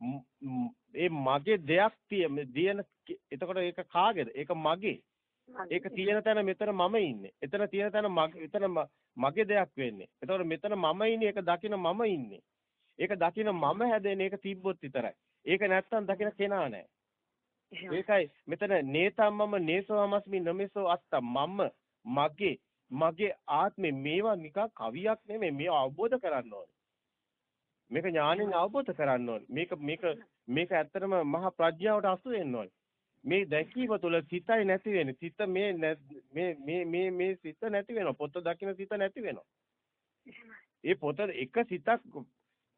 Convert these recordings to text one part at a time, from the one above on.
ඒ මගේ දෙයක් තියෙන එතකොට ඒක කාගේද? ඒක මගේ. ඒක තියෙන තැන මෙතන මම ඉන්නේ. එතන තියෙන තැන එතන මගේ දෙයක් වෙන්නේ. එතකොට මෙතන මම ඉන්නේ ඒක දකින මම ඉන්නේ. ඒක දකින මම හැදෙන ඒක තිබ්බොත් විතරයි. ඒක නැත්තම් දකින කෙනා නැහැ. ඒකයි මෙතන නේතම්මම නේසවමස්මි නමේසෝ අත්ත මම මගේ මගේ ආත්මේ මේවා නිකන් කවියක් නෙමෙයි මේවා අවබෝධ කරන්න ඕනේ. මේක ඥාණයෙන් අවබෝධ කරන්න ඕනේ. මේක මේක මේක ඇත්තටම මහා ප්‍රඥාවට අසු වෙන්න ඕනේ. මේ දැකීම තුළ සිතයි නැති වෙන්නේ. සිත මේ මේ මේ මේ මේ සිත නැති වෙනවා. පොත දකින්න සිත නැති වෙනවා. ඒ පොත එක සිතක්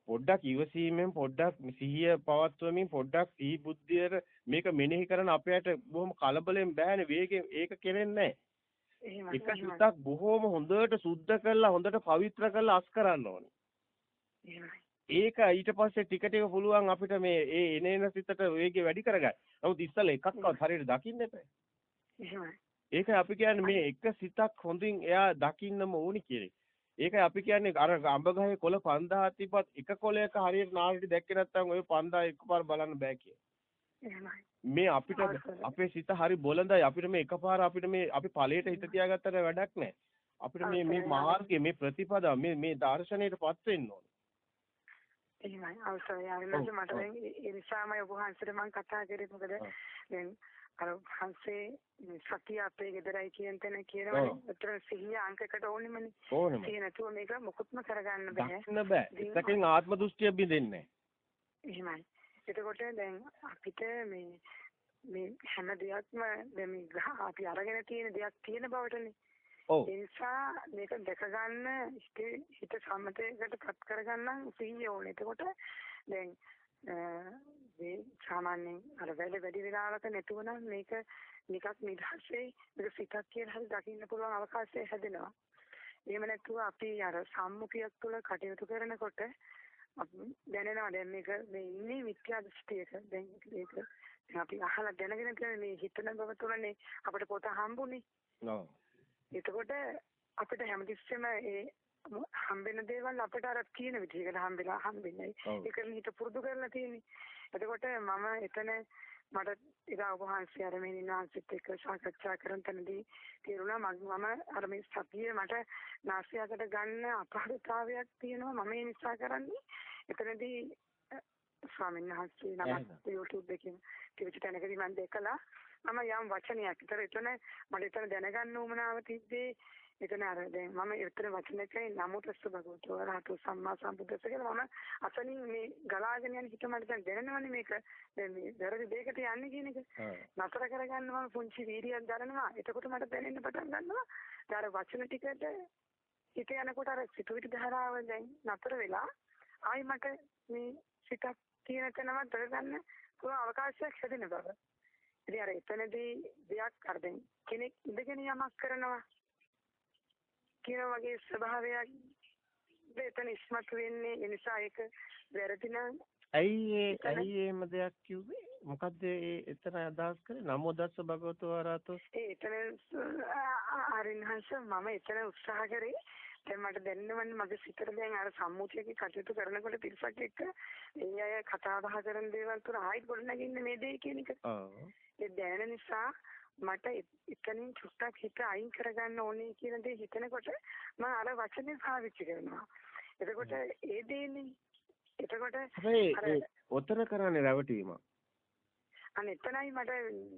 පොඩ්ඩක් ඉවසීමෙන් පොඩ්ඩක් සිහිය පවත්වමින් පොඩ්ඩක් සිහි බුද්ධියට මේක මෙනෙහි කරන අපයට බොහොම කලබලෙන් බෑනේ වේගෙන් ඒක කෙරෙන්නේ නැහැ. එක සිතක් බොහොම හොඳට සුද්ධ කරලා හොඳට පවිත්‍ර කරලා අස් කරන්න ඕනේ. ඒක ඊට පස්සේ ටික ටික පුළුවන් අපිට මේ ඒ එනේන සිතට වේගය වැඩි කරගන්න. නමුත් ඉස්සෙල්ලා එකක්වත් හරියට දකින්න එපා. ඒකයි අපි කියන්නේ මේ එක සිතක් හොඳින් එයා දකින්නම ඕනි කියන එක. ඒකයි අපි කියන්නේ අර අඹ ගහේ කොළ 5000 තිබ්බත් එක කොළයක හරියට නාරටි දැක්කේ නැත්නම් ওই 5000 එකපාර බලන්න බෑ කිය. මේ අපිට අපේ සිත හරි බොළඳයි අපිට මේ එකපාර අපිට මේ අපි ඵලයට හිත තියාගත්තට වැඩක් නැහැ. අපිට මේ මේ මාර්ගයේ මේ ප්‍රතිපදා මේ මේ දර්ශනයටපත් වෙන්න ඕනේ. එහෙමයි. අවසරයි ආරම්භ මට දැන් ඒ නිසාමයි ඔබ වහන්සේට මම කතා කරේ. මොකද දැන් අර වහන්සේ සතිය අපේ ගෙදරයි කියන තැන කියනවනේ. අතර සිහිය අංකයකට ඕනෙමනේ. ඕනෙම සිහිය නැතුව මේක මොකුත්ම කරගන්න බෑ. දකින්න බෑ. එකකින් ආත්ම දෘෂ්ටිය බින්දෙන්නේ එහෙමයි. එතකොට දැන් අපිට මේ මේ හැම දෙයක්ම දැන් අපි අරගෙන තියෙන දෙයක් තියෙන බවටනේ ඔව් ඒ නිසා මේක දැක ගන්න හිත සම්මතයකට පත් කරගන්න සිහිය ඕනේ. එතකොට දැන් මේ සාමාන්‍යයෙන් අර වැඩ වැඩි වෙලාවක නැතුව නම් මේක නිකක් නිදහසේ මේක සිතක් කියලා හරි දකින්න පුළුවන් අවකාශය හැදෙනවා. එහෙම නැතුව අපි අර සම්මුතියක් තුළ කටයුතු කරනකොට දැනෙනවා දැන් මේක මේ ඉන්නේ මිත්‍යා දෘෂ්ටියක. දැන් මේක අපි අහලා දැනගෙන තියෙන මේ හිතන බව තුළනේ අපිට පොත හම්බුනේ. ඔව්. එතකොට අපිට හැමතිස්සෙම ඒ හම්බෙන දේවල් අපිට අර තියෙන විදිහකට හම්බෙලා හම්බෙන්නේ. ඒකෙන් හිත පුරුදු කරලා තියෙන්නේ. එතකොට මම එතන මට ඒක වහන්සේ අර මේ නිවාසිත එක්ක සාකච්ඡා කරන තැනදී තේරුණා මම අර මේ සතිය මට නාස්‍යයකට ගන්න අපහසුතාවයක් තියෙනවා මම ඒ නිසා කරන්නේ එතනදී ස්වාමීන් වහන්සේ නමක් YouTube එකකින් ටිවිච් තැනකදී මම දැකලා මම යම් වචනයක් විතර එතන මට එතන දැනගන්න උවමනාව තිබ්බේ. එතන අර දැන් මම එතන වචනයකයි නමෝතස්ස භගවතු වරහතු සම්මා සම්බුද්දස්ස කියලා මම අසලින් මේ ගලාගෙන යන හිත මට දැන් දැනෙනවනේ මේක. දැන් මේ වැරදි දෙයකට යන්නේ කියන එක. නතර කරගන්න මම පුංචි වීර්යයක් දරනවා. එතකොට මට දැනෙන්න පටන් ගන්නවා. ඊට වචන ටිකට හිත යනකොට අර සිතුවිලි ධාරාව දැන් නතර වෙලා ආයි මට මේ සිතක් තියෙන තැනම දරගන්න පුළුවන් අවකාශයක් හැදෙන බව ඉතින් අර එතනදී දෙයක් අර දැන් කෙනෙක් ඉඳගෙන යමක් කරනවා කියන වගේ ස්වභාවයක් එතන ඉස්මතු වෙන්නේ. ඒ නිසා ඒක වැරදි නම් ඇයි ඒ ඇයි එහෙම දෙයක් කිව්වේ? මොකද්ද ඒ එතන අදහස් කරේ? නමෝ දස්ස භගවතු වරහතෝ ඒ එතන ආරින්හංශ මම එතන උත්සාහ කරේ දැන් මට දැනෙනවන්නේ මගේ සිතට දැන් අර සම්මුතියක කටයුතු කරනකොට පිරිසක් එක්ක ඒ අය කතා බහ කරන දේවල් තුර ආයිත් ගොඩනගින්නේ මේ දේ කියන එක. ඔව්. ඒ දැනෙන නිසා මට එතනින් චුට්ටක් හිත අයින් කරගන්න ඕනේ කියන දේ හිතනකොට මම අර වචනේ පාවිච්චි කරනවා. එතකොට ඒ දේනේ එතකොට හැබැයි ඔතන කරන්නේ රැවටීමක්. අනේ එතනයි මට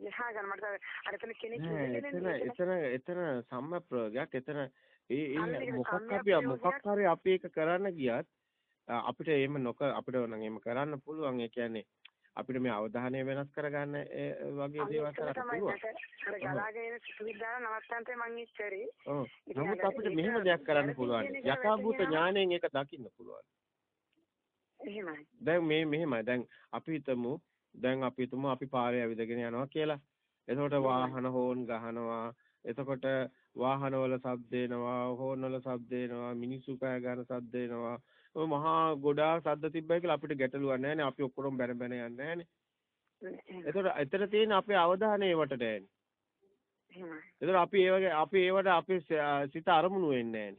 යහා ගන්න මට අර එතන කෙනෙක් එතන එතන එතන සම්ම ප්‍රයෝගයක් එතන ඒ ඒ මොකක් අපි මොකක් හරි අපි ඒක කරන්න ගියත් අපිට එහෙම නොකර අපිට නම් එහෙම කරන්න පුළුවන් ඒ කියන්නේ අපිට මේ අවධානය වෙනස් කරගන්න වගේ දේවල් කරන්න පුළුවන්. අර ගලාගෙන සුවිදාන නවත්තන්තේ මං ඉච්චරේ. ඔව්. නමුත් අපිට මෙහෙම දෙයක් කරන්න පුළුවන්. යථාභූත ඥාණයෙන් ඒක දකින්න පුළුවන්. එහෙමයි. දැන් මේ මෙහෙමයි. දැන් අපි හිතමු දැන් අපි හිතමු අපි පාරේ ඇවිදගෙන යනවා කියලා. එතකොට වාහන හෝන් ගහනවා. එතකොට වාහනවල ශබ්ද එනවා, හෝන්වල ශබ්ද එනවා, මිනිස්සු කෑ ගන්න ශබ්ද එනවා. ඔය මහා ගොඩාක් ශබ්ද තිබ්බයි කියලා අපිට ගැටලුවක් නැහැනේ. අපි ඔක්කොම බැන බැන යන්නේ නැහැනේ. එතකොට එතන තියෙන අපේ අවධානය ඒවට දැනෙන්නේ. එතකොට අපි ඒ වගේ අපි ඒවට අපේ සිත අරමුණු වෙන්නේ.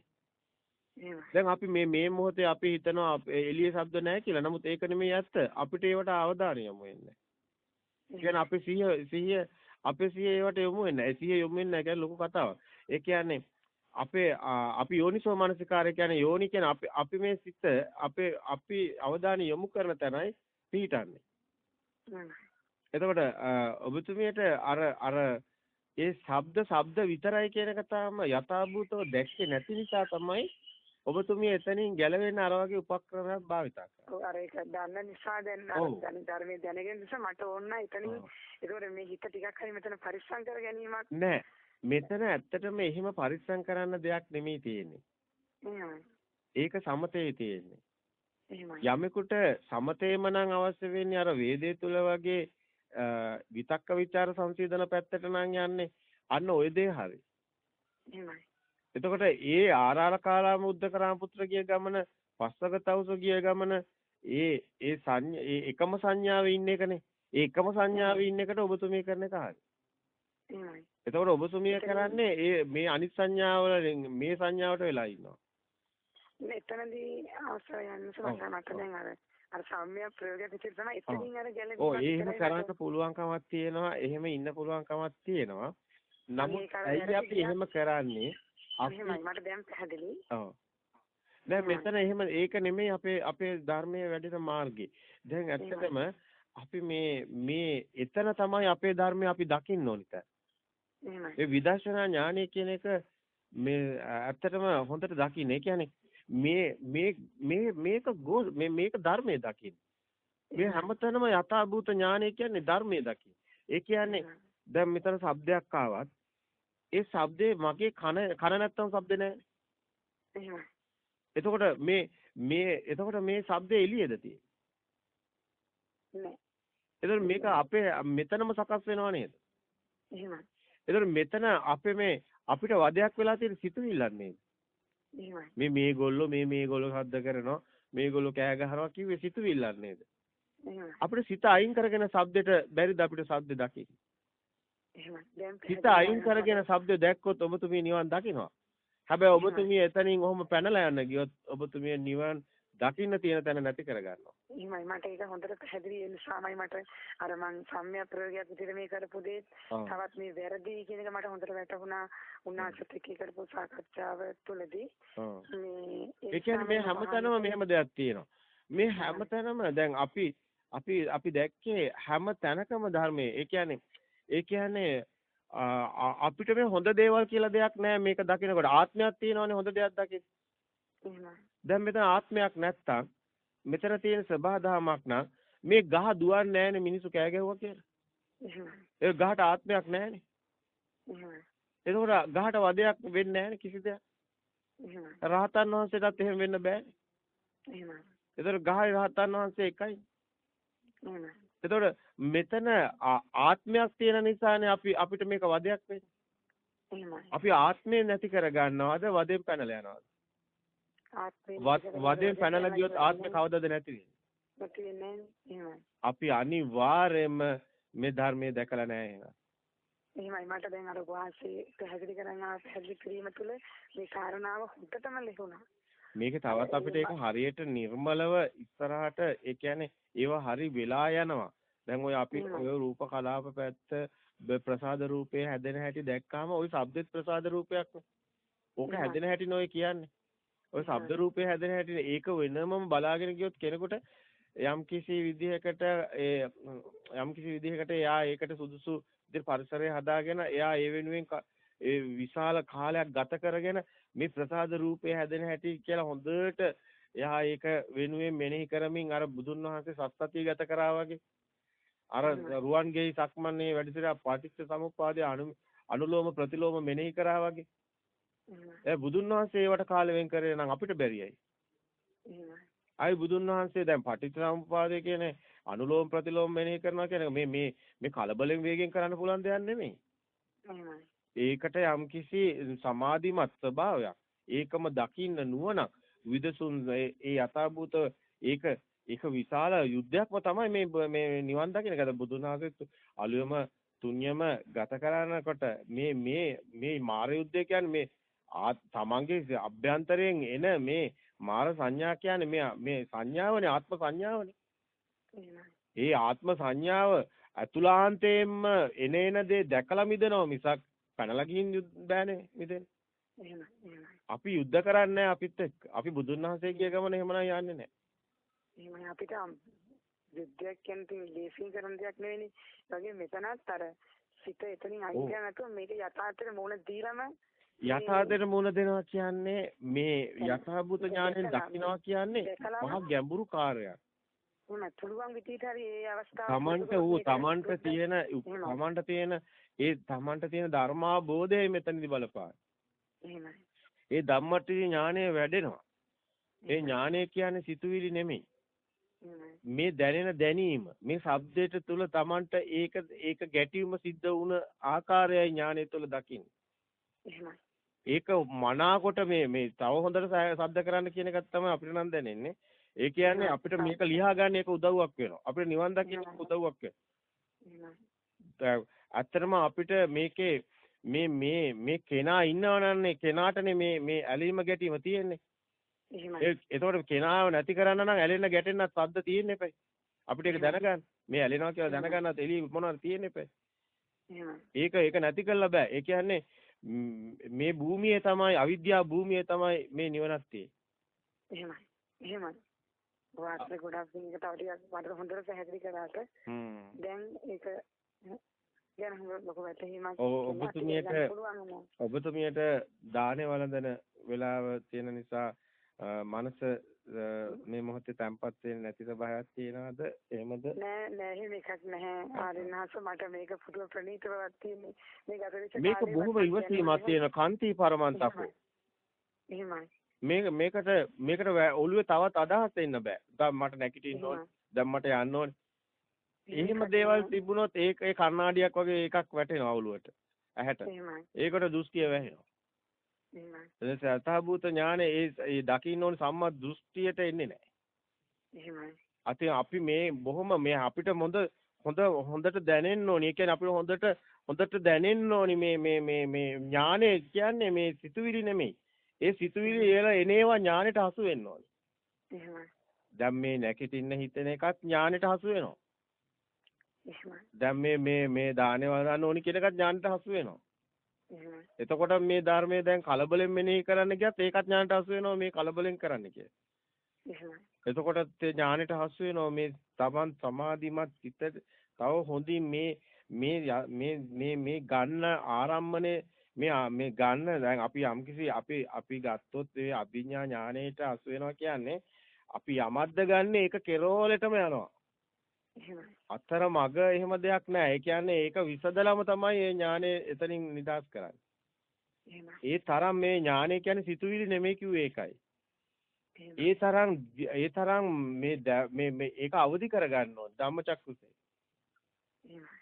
එහෙමයි. දැන් අපි මේ මේ මොහොතේ අපි හිතනවා එළියේ ශබ්ද නැහැ කියලා. නමුත් ඒක නෙමෙයි ඇත්ත. අපිට ඒවට අවධානය යොමු වෙන්නේ. කියන්නේ අපි සිහිය සිහිය අපේ සිහිය ඒවට යොමු වෙන්නේ නැහැ. සිහිය යොමු වෙන්නේ නැහැ කියන්නේ ලොකු කතාවක්. ඒ කියන්නේ අපේ අපි යෝනිසෝ මනසිකාරය කියන්නේ යෝනි කියන්නේ අපි අපි මේ සිත අපේ අපි අවධානය යොමු කරන තැනයි පිහිටන්නේ. එතකොට ඔබතුමියට අර අර ඒ ශබ්ද ශබ්ද විතරයි කියන එක තාම යථාභූතව දැක්කේ නැති නිසා තමයි ඔබතුමිය එතනින් ගැලවෙන්න අර වගේ උපක්‍රමයක් භාවිතා කරන්නේ. ඔව් අර ඒක දන්න නිසා දැන්. දැන් ධර්මයේ දැනගෙන නිසා මට ඕන එතනින්. ඒකෝර මේ හිත ටිකක් හරි මෙතන පරිස්සම් කර ගැනීමක් නෑ. මෙතන ඇත්තටම එහෙම පරිස්සම් කරන්න දෙයක් නෙමෙයි තියෙන්නේ. ඒක සමතේ තියෙන්නේ. යමෙකුට සමතේම නම් අවශ්‍ය වෙන්නේ අර වේදේ තුල වගේ විතක්ක ਵਿਚාර සංසිඳන පැත්තට නම් යන්නේ. අන්න ওই දේ හරි. එතකොට ඒ ආරාල කාලාම උද්දකරාම පුත්‍ර ගිය ගමන පස්සගතවස ගිය ගමන ඒ ඒ සංඥා ඒ එකම සංඥාවේ ඉන්න එකනේ. ඒ එකම සංඥාවේ ඉන්න එකට ඔබතුමී කරන එක හරි. එතකොට ඔබතුමිය කරන්නේ ඒ මේ අනිත් සංඥාවල මේ සංඥාවට වෙලා ඉන්නවා. එතනදී අවසර යන්න ඔව්, සමහර මට ඔව්. දැන් අර අර සම්මිය ප්‍රයෝගයක් විදිහට තමයි. එතනින් අර ගැලවෙන්න ඔව් එහෙම කරන්න පුළුවන්කමක් තියෙනවා. එහෙම ඉන්න පුළුවන්කමක් තියෙනවා. නමුත් ඇයි අපි එහෙම කරන්නේ? අපි මට දැන් පැහැදිලි ඔව්. දැන් මෙතන එහෙම ඒක නෙමෙයි අපේ අපේ ධර්මයේ වැඩෙන මාර්ගේ. දැන් ඇත්තටම අපි මේ මේ එතන තමයි අපේ ධර්මය අපි දකින්න ඕනිත. ඒ විදර්ශනා ඥානය කියන එක මේ ඇත්තටම හොඳට දකින්න. ඒ කියන්නේ මේ මේ මේ මේක මේ මේක ධර්මයේ දකින්න. මේ හැමතැනම යථාභූත ඥානය කියන්නේ ධර්මයේ දකින්න. ඒ කියන්නේ දැන් මෙතන શબ્දයක් ආවත් ඒ શબ્දේ මගේ කන කන නැත්තම් શબ્ද නැහැ. එතකොට මේ මේ එතකොට මේ શબ્දේ එළියේද තියෙන්නේ? නෑ. එතකොට මේක අපේ මෙතනම සකස් වෙනව නේද? එහෙමයි. එතකොට මෙතන අපේ මේ අපිට වදයක් වෙලා තියෙන සිතුවිල්ලක් නේද? මේ මේගොල්ලෝ මේ මේගොල්ලෝ හද්ද කරනවා මේගොල්ලෝ කෑ ගහනවා කිව්වේ සිතුවිල්ලක් නේද? අපිට සිත අයින් කරගෙන shabdෙට බැරිද අපිට shabd දකින්න? සිත අයින් කරගෙන shabd දැක්කොත් ඔබතුමිය නිවන් දකිනවා. හැබැයි ඔබතුමිය එතනින් ඔහොම පැනලා යන්න ගියොත් ඔබතුමිය නිවන් දකින්න තියෙන තැන නැති කරගන්නවා. එහෙමයි මට ඒක හොඳට පැහැදිලි ඒ නිසාමයි මට අර මං සම්මිය ප්‍රයෝගයක් විදිහට මේ කරපු දේ. තවත් මේ වැරදි කියන එක මට හොඳට වැටහුණා උන්වහන්සේත් එක්ක කරපු සාකච්ඡාව තුළදී. මේ ඒ කියන්නේ මේ හැමතැනම මෙහෙම දෙයක් තියෙනවා. මේ හැමතැනම දැන් අපි අපි අපි දැක්කේ හැම තැනකම ධර්මයේ. ඒ කියන්නේ ඒ කියන්නේ අපිට මේ හොඳ දේවල් කියලා දෙයක් නැහැ මේක දකිනකොට ආත්මයක් තියෙනවනේ හොඳ දෙයක් දකින්න. දැන් මෙතන ආත්මයක් නැත්තම් මෙතන තියෙන සබහාදහමක් නම් මේ ගහ දුවන්නේ නැහැනේ මිනිස්සු කෑ ගැහුවා කියලා. ඒ ගහට ආත්මයක් නැහැනේ. එතකොට ගහට වදයක් වෙන්නේ නැහැනේ කිසි දෙයක්. රහතන් වහන්සේටත් එහෙම වෙන්න බෑනේ. එහෙමයි එතකොට ගහයි රහතන් වහන්සේ එකයි. එහෙමයි එතකොට මෙතන ආත්මයක් තියෙන නිසානේ අපි අපිට මේක වදයක් වෙන්නේ. අපි ආත්මය නැති කරගන්නවද වදෙන් පැනලා යනවද? වදෙන් පැනලා ගියොත් ආත්මේ කවදද නැති වෙන්නේ? අපි අනිවාර්යයෙන්ම මේ ධර්මයේ දැකලා නැහැ එහෙනම්. එහෙමයි මට දැන් අර වාසේ පැහැදිලි කරන් ආ පැහැදිලි කිරීම තුළ මේ කාරණාව හොඳටම ලැබුණා. මේක තවත් අපිට ඒක හරියට නිර්මලව ඉස්සරහට ඒ කියන්නේ ඒවා හරි වෙලා යනවා. දැන් ඔය අපි ඔය රූප කලාප පැත්ත ප්‍රසාද රූපේ හැදෙන හැටි දැක්කාම ওই ශබ්දෙත් ප්‍රසාද රූපයක් ඕක හැදෙන හැටි නෝයි කියන්නේ. ওই ශබ්ද රූපේ හැදෙන හැටි ඒක වෙනමම බලාගෙන ගියොත් කෙනෙකුට යම් කිසි විදිහකට ඒ යම් කිසි විදිහකට එයා ඒකට සුදුසු විදිහට පරිසරය හදාගෙන එයා ඒ වෙනුවෙන් ඒ විශාල කාලයක් ගත කරගෙන මේ ප්‍රසාද රූපේ හැදෙන හැටි කියලා හොඳට එයා ඒක වෙනුවෙන් මෙනෙහි කරමින් අර බුදුන් වහන්සේ සත්‍යතිය ගත කරා වගේ. අර රුවන්ගේ සක්මන්නේ වැඩිසිර පාටිච්ච සමුප්පාදයේ අනු අනුලෝම ප්‍රතිලෝම මෙනෙහි කරා වගේ ඒ බුදුන් වහන්සේ ඒවට කාලෙ වෙන් කරේ නම් අපිට බැරියයි. අයි බුදුන් වහන්සේ දැන් පටිච්චසමුප්පාදය කියන්නේ අනුලෝම ප්‍රතිලෝම මෙනෙහි කරනවා කියන එක මේ මේ මේ කලබලෙන් වේගෙන් කරන්න පුළුවන් දෙයක් නෙමෙයි. ඒකට යම්කිසි සමාධිමත් ස්වභාවයක් ඒකම දකින්න නුවණක් විදසුන් ඒ යථාභූත ඒක ඒක විශාල යුද්ධයක්ම තමයි මේ මේ නිවන් දකින්න ගත බුදුන් වහන්සේ අලුයම තුන්යම ගත කරනකොට මේ මේ මේ මාර යුද්ධය කියන්නේ මේ තමන්ගේ අභ්‍යන්තරයෙන් එන මේ මාර සංඥා කියන්නේ මේ මේ සංඥාවනේ ආත්ම සංඥාවනේ. ඒ ආත්ම සංඥාව අතුලාන්තයෙන්ම එනේන දේ දැකලා මිදෙනවා මිසක් පැනලා ගින් බෑනේ මිදෙන්න. අපි යුද්ධ කරන්නේ අපිත් එක්ක. අපි බුදුන් වහන්සේගේ ගමන එහෙමනම් යන්නේ නැහැ. එහෙමයි අපිට යුද්ධයක් කියන්නේ ලේසියෙන් කරන දෙයක් නෙවෙයිනේ. ඒ වගේ මෙතනත් අර සිත එතනින් අයින් කරලා නැතුව මේක යථාර්ථයට මුණ දීලම යථාර්ථයට මුණ දෙනවා කියන්නේ මේ යථාභූත ඥාණයෙන් දකින්නවා කියන්නේ මහා ගැඹුරු කාර්යයක්. උන පුළුවන් විදිහට හරි ඒ අවස්ථාව තමන්ට ඌ තමන්ට තියෙන තමන්ට තියෙන ඒ තමන්ට තියෙන ධර්මාබෝධයයි මෙතනදි බලපාන. ඒ ධම්මටි ඥානය වැඩෙනවා. ඒ ඥානය කියන්නේ සිතුවිලි නෙමෙයි. මේ දැනෙන දැනීම මේ ශබ්දයට තුල තමන්ට ඒක ඒක ගැටීම සිද්ධ වුණ ආකාරයයි ඥානය තුල දකින්නේ. ඒක මනාකොට මේ මේ තව හොඳට ශබ්ද කරන්න කියන එකත් තමයි අපිට නම් දැනෙන්නේ. ඒ කියන්නේ අපිට මේක ලියා ගන්න එක උදව්වක් වෙනවා. අපිට නිවන් දකින්න උදව්වක් වෙනවා. ඇත්තටම අපිට මේකේ මේ මේ මේ කෙනා ඉන්නවනන්නේ කෙනාටනේ මේ මේ ඇලීම ගැටීම තියෙන්නේ. ඒ එතකොට කෙනාව නැති කරන්න නම් ඇලෙන්න ගැටෙන්නත් සද්ද තියෙන්න එපයි. අපිට ඒක දැනගන්න. මේ ඇලෙනවා කියලා දැනගන්නත් එළිය මොනවද තියෙන්න එපයි. ඒක ඒක නැති කරලා බෑ. ඒ කියන්නේ මේ භූමියේ තමයි අවිද්‍යාව භූමියේ තමයි මේ නිවනක් තියෙන්නේ. එහෙමයි. එහෙමයි. වාස්තේ ගොඩක් මේක තව ටිකක් මට හොඳට පැහැදිලි කරාට දැන් ඒක ගැන ලොකු වැටහීමක් ඔබතුමියට ඔබතුමියට දානේ වළඳන වෙලාව තියෙන නිසා මනස මේ මොහොතේ තැම්පත් වෙන්නේ නැති ස්වභාවයක් තියෙනවද එහෙමද නෑ නෑ එහෙම එකක් නැහැ ආරින්හස මට මේක පුදුම ප්‍රණීතවක් තියෙන්නේ මේක අතරින් මේක බොහොම ඉවසීමක් තියෙන කාන්ති පරමන්තකෝ එහෙමයි මේක මේකට මේකට ඔළුවේ තවත් අදහස් එන්න බෑ. දැන් මට නැගිටින්න ඕනේ. දැන් මට යන්න ඕනේ. එහෙම දේවල් තිබුණොත් ඒක ඒ කණ්ණාඩියක් වගේ එකක් වැටෙනවා ඔළුවට. ඇහැට. ඒකට දෘෂ්ටිය වැහෙනවා. එහෙමයි. සතහබූත ඥානෙ ඒ ඒ දකින්න ඕනේ සම්මා දෘෂ්ටියට එන්නේ නැහැ. එහෙමයි. අතින් අපි මේ බොහොම මේ අපිට හොඳ හොඳ හොඳට දැනෙන්න ඕනේ. ඒ කියන්නේ අපිට හොඳට හොඳට දැනෙන්න ඕනේ මේ මේ මේ මේ ඥානෙ කියන්නේ මේ සිතුවිලි නෙමෙයි. ඒ සිතුවිලි ඒලා එනේවා ඥානෙට හසු වෙන්න ඕනේ. එහෙමයි. දැන් මේ නැකිටින්න හිතෙන එකත් ඥානෙට හසු වෙනවා. එහෙමයි. දැන් මේ මේ මේ දානේ වදන්න ඕනි කියන එකත් ඥානෙට හසු වෙනවා. එතකොට මේ ධර්මයේ දැන් කලබලෙන් මෙනෙහි කරන්න ගියත් ඒකත් ඥානෙට හසු වෙනවා මේ කලබලෙන් කරන්න කියලා. එතකොට ඥානෙට හසු වෙනවා මේ Taman සමාධිමත් සිතට තව හොඳින් මේ මේ මේ මේ ගන්න ආරම්මනේ මේ මේ ගන්න දැන් අපි යම්කිසි අපි අපි ගත්තොත් ඒ අභිඥා ඥාණයට අසු වෙනවා කියන්නේ අපි යමද්ද ගන්න ඒක කෙරෝලෙටම යනවා. අතර මග එහෙම දෙයක් නැහැ. ඒ කියන්නේ ඒක විසදලම තමයි මේ ඥානෙ එතනින් නිදාස් කරන්නේ. ඒ තරම් මේ ඥානෙ කියන්නේ සිතුවිලි නෙමෙයි කිව්වේ ඒකයි. ඒ තරම් ඒ තරම් මේ මේ ඒක අවදි කරගන්න ඕන ධම්මචක්කුසේ.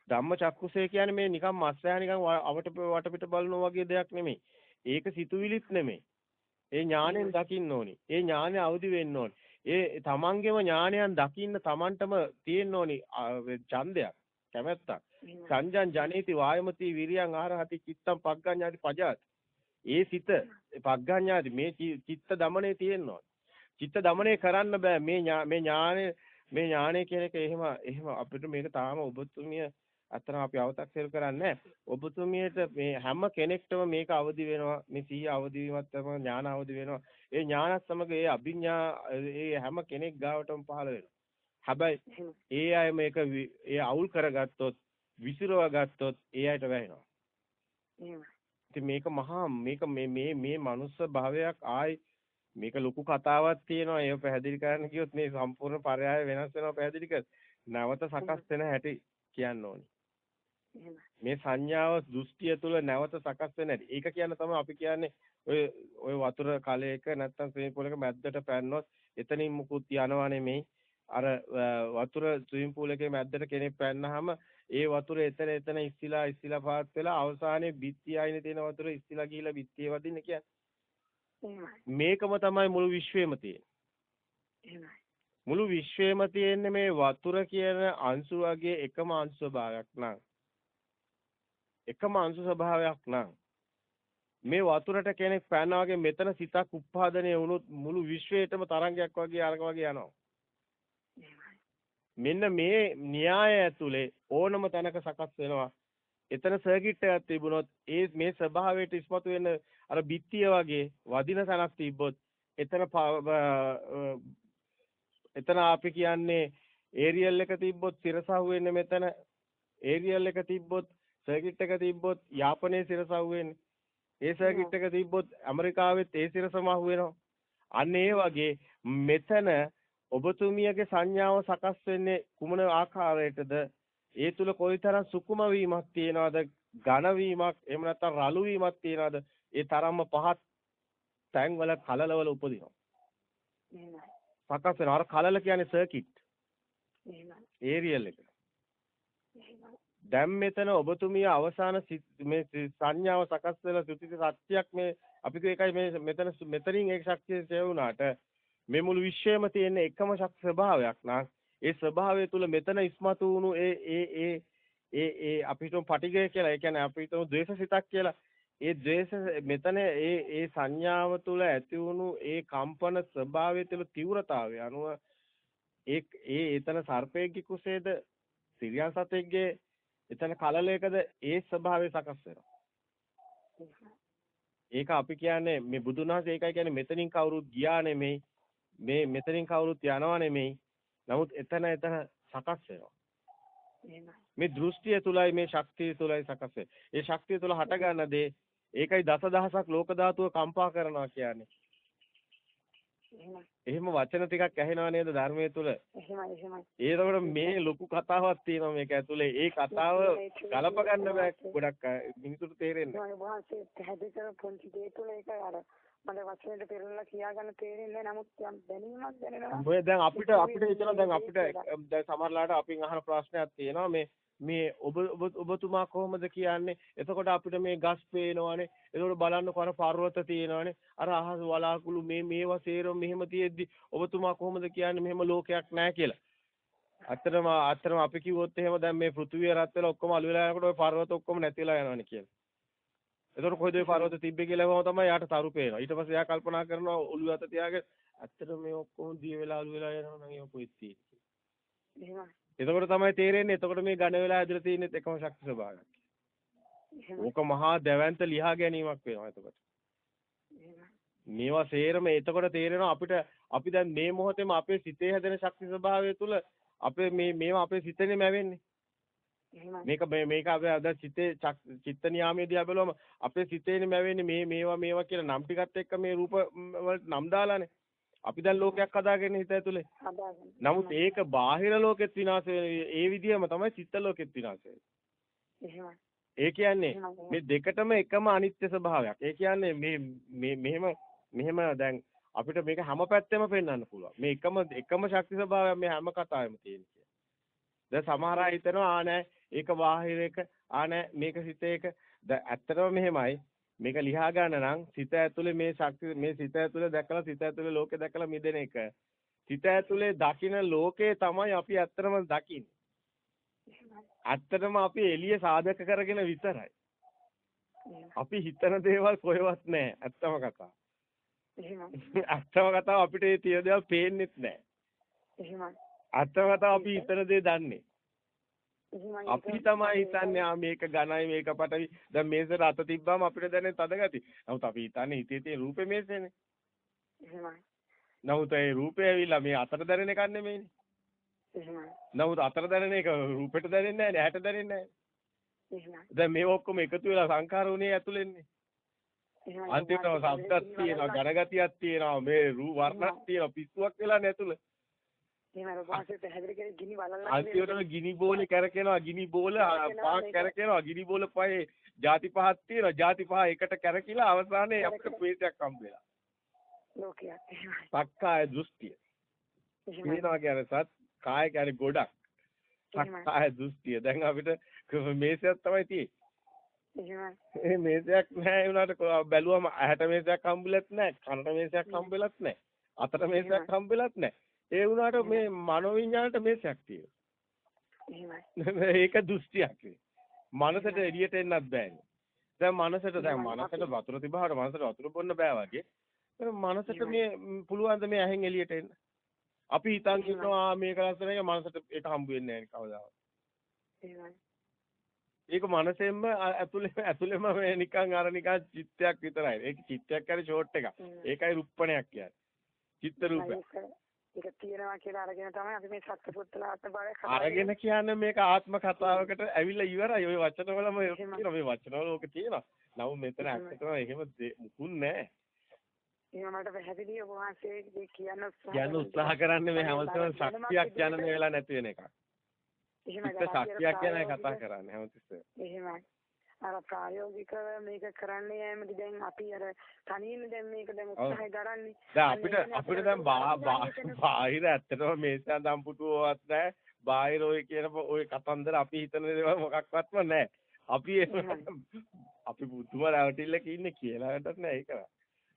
ධම්මචක්කුසේ කියන්නේ මේ නිකන් මස්සයා නිකන් අවට වටපිට බලනවා වගේ දෙයක් නෙමෙයි. ඒක සිතුවිලිත් නෙමෙයි. ඒ ඥාණයෙන් දකින්න ඕනි. ඒ ඥාණය අවදි වෙන්න ඕනි. ඒ තමන්ගේම ඥානයන් දකින්න තමන්ටම තියෙන්න ඕනි ඡන්දයක්, කැමැත්තක්. සංජන් ජනේති වායමති විරියං ආරහති චිත්තම් පග්ගඤ්ඤාති පජාති. ඒ සිත පග්ගඤ්ඤාති මේ චිත්ත තියෙන්න ඕනි. චිත්ත දමනේ කරන්න බෑ මේ මේ ඥානේ මේ ඥානය කියන එක එහෙම එහෙම අපිට මේක තාම ඔබතුමිය අතන අපි අව탁සෙල් කරන්නේ ඔබතුමියට මේ හැම කෙනෙක්ටම මේක අවදි වෙනවා. මේ සීය අවදි වීමත් තමයි ඥාන අවදි වෙනවා. ඒ ඥානත් සමග ඒ අභිඥා ඒ හැම කෙනෙක් ගාවටම පහළ වෙනවා. හැබැයි ඒ අය මේක ඒ අවුල් කරගත්තොත් විසිරව ගත්තොත් ඒ අයට වැහෙනවා. ඉතින් මේක මහා මේක මේ මේ මේ මනුස්ස භාවයක් ආයි මේක ලොකු කතාවක් තියෙනවා. ඒක පැහැදිලි කරන්න කිව්වොත් මේ සම්පූර්ණ පරයය වෙනස් වෙනවා පැහැදිලි කර. නැවත සකස් වෙන හැටි කියන්න ඕනි. මේ සංඥාව දෘෂ්ටිය තුළ නැවත සකස් වෙන හැටි. ඒක කියන්න තමයි අපි කියන්නේ ඔය ඔය වතුර කලයක නැත්තම් ස්විමින් පූල් එක මැද්දට පැන්නොත් එතනින් මුකුත් යනවා නෙමෙයි. අර වතුර ස්විමින් පූල් එකේ මැද්දට කෙනෙක් පැන්නාම ඒ වතුර එතන එතන ඉස්සිලා ඉස්සිලා පාත් වෙලා අවසානයේ බිත්තිය අයිනේ තියෙන වතුර ඉස්සිලා ගිහිලා බිත්තිය වදින්න කියන්නේ. මේකම තමයි මුළු විශ්වෙම තියෙන්නේ. මුළු විශ්වෙම තියෙන්නේ මේ වතුර කියන අංශු වගේ එකම අංශු ස්වභාවයක් නං. එකම අංශු ස්වභාවයක් නං. මේ වතුරට කෙනෙක් පැනනා වගේ මෙතන සිතක් උත්පාදනය වුණොත් මුළු විශ්වයටම තරංගයක් වගේ අරක වගේ යනවා. මෙන්න මේ න්‍යාය ඇතුලේ ඕනම තැනක සකස් වෙනවා. එතන සර්කිට් එකක් තිබුණොත් ඒ මේ ස්වභාවයට ඉස්මතු වෙන අර බිත්තිය වගේ වදින තැනක් තිබ්බොත් එතන එතන අපි කියන්නේ ඒරියල් එක තිබ්බොත් සිරසහුව වෙන්නේ මෙතන ඒරියල් එක තිබ්බොත් සර්කිට් එක තිබ්බොත් යාපනයේ සිරසහුව වෙන්නේ ඒ සර්කිට් එක තිබ්බොත් ඇමරිකාවෙත් ඒ සිරසම අහු වෙනවා අන්න ඒ වගේ මෙතන ඔබතුමියගේ සංඥාව සකස් වෙන්නේ කුමන ආකාරයටද? ඒ තුල කොයිතරම් සුකුම වීමක් තියනවද? ඝන වීමක් එහෙම නැත්නම් රළු වීමක් තියනවද? ඒ තරම්ම පහත් තැන්වල කලලවල උපදිනවා. සකස් වෙනවා. අර කලල කියන්නේ සර්කිට් ඒරියල් එක දැන් මෙතන ඔබතුමිය අවසාන මේ සංඥාව සකස් වෙලා සුතිති සත්‍යයක් මේ අපි එකයි මේ මෙතන මෙතනින් ඒ ශක්තිය සෙවුනාට මේ මුළු විශ්වයම තියෙන එකම ශක්ති ස්වභාවයක් නම් ඒ ස්වභාවය තුල මෙතන ඉස්මතු වුණු ඒ ඒ ඒ ඒ ඒ අපිට පටිගය කියලා. ඒ කියන්නේ අපිට ද්වේෂසිතක් කියලා. ඒ ද්වේෂ මෙතන ඒ ඒ සංඥාව තුල ඇති වුණු ඒ කම්පන ස්වභාවය තුළ තීව්‍රතාවය අනුව ඒ ඒ එතන සර්පයේ කුසේද සිරියන් සතෙක්ගේ එතන කලලයකද ඒ ස්වභාවය සකස් වෙනවා. ඒක අපි කියන්නේ මේ බුදුන් වහන්සේ ඒකයි කියන්නේ මෙතනින් කවුරුත් ගියා නෙමෙයි මේ මෙතනින් කවුරුත් යනවා නෙමෙයි. නමුත් එතන එතන සකස් වෙනවා. මේ දෘෂ්ටිය තුලයි මේ ශක්තිය තුලයි සකස් ඒ ශක්තිය තුල හට ගන්න දේ ඒකයි දසදහසක් ලෝක ධාතුව කම්පා කරනවා කියන්නේ. එහෙම වචන ටිකක් ඇහෙනව නේද ධර්මයේ තුල? එහෙමයි එහෙමයි. ඒකවල මේ ලොකු කතාවක් තියෙනවා මේක ඇතුලේ. ඒ කතාව ගලප ගන්න බෑ ගොඩක් මිනිසුන්ට තේරෙන්නේ. මම වහන්සේ පැහැදිලි කර පොන්චි දේ තුල ඒක අර මට වචනෙට පෙරලලා කියාගන්න තේරෙන්නේ නමුත් යම් දැනීමක් දැනෙනවා. ඔය දැන් අපිට අපිට හිතලා දැන් අපිට දැන් සමහරලාට අපින් අහන ප්‍රශ්නයක් තියෙනවා මේ මේ ඔබ ඔබතුමා කොහොමද කියන්නේ? එතකොට අපිට මේ ගස් පේනවනේ. එතකොට බලන්නකො අර පර්වත තියෙනවනේ. අර අහස වලාකුළු මේ මේවා සේරම මෙහෙම තියෙද්දි ඔබතුමා කොහොමද කියන්නේ මෙහෙම ලෝකයක් නැහැ කියලා. අත්‍තරම අත්‍තරම අපි කිව්වොත් එහෙම දැන් මේ පෘථුවිය රත් වෙලා ඔක්කොම අළු වෙලා යනකොට ওই පර්වත ඔක්කොම නැති වෙලා යනවනේ කියලා. එතකොට කොයිද ওই පර්වත තිබ්බේ කියලා වහම තමයි යාට තරු පේනවා. ඊට පස්සේ එයා කල්පනා කරනවා ඔළුව අත තියාගෙන ඇත්තටම මේ ඔක්කොම දිය වෙලා අළු වෙලා යනවා නම් ඒක කොහෙද තියෙන්නේ. එතකොට තමයි තේරෙන්නේ එතකොට මේ ඝන වෙලා ඇදලා තියෙන එකම ශක්ති ස්වභාවයක්. ඕක මහා දැවැන්ත ලියා ගැනීමක් වෙනවා එතකොට. මේවා සේරම එතකොට තේරෙනවා අපිට අපි දැන් මේ මොහොතේම අපේ සිතේ හැදෙන ශක්ති ස්වභාවය තුළ අපේ මේ මේවා අපේ සිතේනේ මැවෙන්නේ. මේක මේක අපි අද සිතේ චිත්ත නියාමයේදී අපලවම අපේ සිතේනේ මැවෙන්නේ මේ මේවා මේවා කියලා නම් ටිකත් එක්ක මේ රූප වලට නම් දාලානේ. අපි දැන් ලෝකයක් හදාගෙන හිත ඇතුලේ. නමුත් ඒක බාහිර ලෝකෙත් විනාශ ඒ විදිහම තමයි චිත්ත ලෝකෙත් විනාශ ඒ කියන්නේ මේ දෙකටම එකම අනිත්‍ය ස්වභාවයක්. ඒ කියන්නේ මේ මේ මෙහෙම මෙහෙම දැන් අපිට මේක හැම පැත්තෙම පෙන්වන්න පුළුවන්. මේ එකම එකම ශක්ති ස්වභාවයක් මේ හැම කතාවෙම තියෙන දැන් සමහර අය හිතනවා ආ නෑ ඒක බාහිර එක ආ නෑ මේක සිත එක. දැන් ඇත්තටම මෙහෙමයි මේක ලියා ගන්න නම් සිත ඇතුලේ මේ ශක්තිය මේ සිත ඇතුලේ දැකලා සිත ඇතුලේ ලෝකේ දැකලා මිදෙන එක. සිත ඇතුලේ දකින ලෝකේ තමයි අපි ඇත්තටම දකින්නේ. ඇත්තටම අපි එළිය සාධක කරගෙන විතරයි. අපි හිතන දේවල් කොහෙවත් නැහැ. ඇත්තම කතාව. ඇත්තම කතාව අපිට මේ තියෙන දේවල් පේන්නෙත් නැහැ. ඇත්තම කතාව අපි හිතන දේ දන්නේ. අපි තමයි හිතන්නේ ආ මේක ඝනයි මේක පටවි. දැන් මේසෙට අත තිබ්බම අපිට දැනෙන තද ගති. නමුත් අපි හිතන්නේ හිතේ තියෙන රූපේ මේසෙනේ. එහෙමයි. නමුත් ඒ රූපේ ඇවිල්ලා මේ අතට දැනෙන එකක් නෙමෙයිනේ. එහෙමයි. නමුත් අතට දැනෙන එක රූපෙට දැනෙන්නේ නැහැ, ඇහැට දැනෙන්නේ නැහැ. දැන් මේ ඔක්කොම එකතු වෙලා සංඛාර උනේ ඇතුළෙන්නේ. අන්තිමට ශබ්දක් තියෙනවා, ඝනගතියක් තියෙනවා, මේ රූප වර්ණක් තියෙනවා, පිස්සුවක් වෙලා නැතුළේ. එහෙම වාසිය පැහැදිලි කරේ ගිනි වලල්ලා අන්තිමටම ගිනි බෝලේ කැරකෙනවා ගිනි බෝල පහක් කැරකෙනවා ගිනි බෝල පහේ ಜಾති පහක් තියෙනවා ಜಾති පහ එකට කැරකිලා අවසානයේ අපිට ප්‍රේතයක් හම්බ වෙලා. ලෝකයක් සක්කාය දෘෂ්ටිය. කියනවා කියන්නේ සත් කාය කියන්නේ ගොඩක්. සක්කාය දෘෂ්ටිය. දැන් අපිට මේසයක් තමයි තියෙන්නේ. ඒ මේසයක් නැහැ වුණාට බැලුවම ඇහැට මේසයක් හම්බෙලත් නැහැ කනට මේසයක් හම්බෙලත් නැහැ අතට මේසයක් හම්බෙලත් නැහැ ඒ වුණාට මේ මනෝවිඤ්ඤාණයට මේ ශක්තිය. එහෙමයි. ඒක දෘෂ්ටියක්. මනසට එළියට එන්නත් බෑනේ. දැන් මනසට දැන් මනසට වතුර තිබහට මනසට වතුර බොන්න බෑ වගේ. මනසට මේ පුළුවන් ද මේ ඇහෙන් එළියට එන්න. අපි හිතන් ඉන්නවා මේක ලස්සනයි මනසට ඒක හම්බ වෙන්නේ නැහැ කවදාවත්. එහෙමයි. ඒක මනසෙන්ම ඇතුළේ ඇතුළේම මේ නිකන් අර නිකන් චිත්තයක් විතරයි. ඒක චිත්තයක් කියන්නේ ෂෝට් එකක්. ඒකයි රුප්පණයක් කියන්නේ. චිත්ත රූපය. ඒක තියෙනවා කියලා අරගෙන තමයි අපි මේ සත්පුත්තලාත්ම භාවය අරගෙන කියන්නේ මේක ආත්ම කතාවකට ඇවිල්ලා ඉවරයි. ওই වචනවලම තියෙනවා මේ වචනවල ඕක තියෙනවා. නමුත් මෙතන ඇත්තටම එහෙම මුකුත් නැහැ. එහෙනම් මට පැහැදිලි ඔබ වහන්සේ උත්සාහ කියන්න උත්සාහ කරන්නේ මේ හැමතිස්සෙම ශක්තියක් යන මේ වෙලාව නැති වෙන එකක්. එහෙමයි. ශක්තියක් ගැන කතා කරන්නේ හැමතිස්සෙම. එහෙමයි. අර ප්‍රායෝගිකව මේක කරන්න යෑමදී දැන් අපි අර තනියෙන් දැන් මේක දැන් උත්සාහය දරන්නේ. දැන් අපිට අපිට දැන් බාහිර ඇත්තටම මේසා දම්පුටුවවත් නැහැ. බාහිර ඔය කියන ඔය කතන්දර අපි හිතන දේවල් මොකක්වත්ම නැහැ. අපි අපි බුදුම රැවටිල්ලක ඉන්නේ කියලාටත් නෑ ඒක.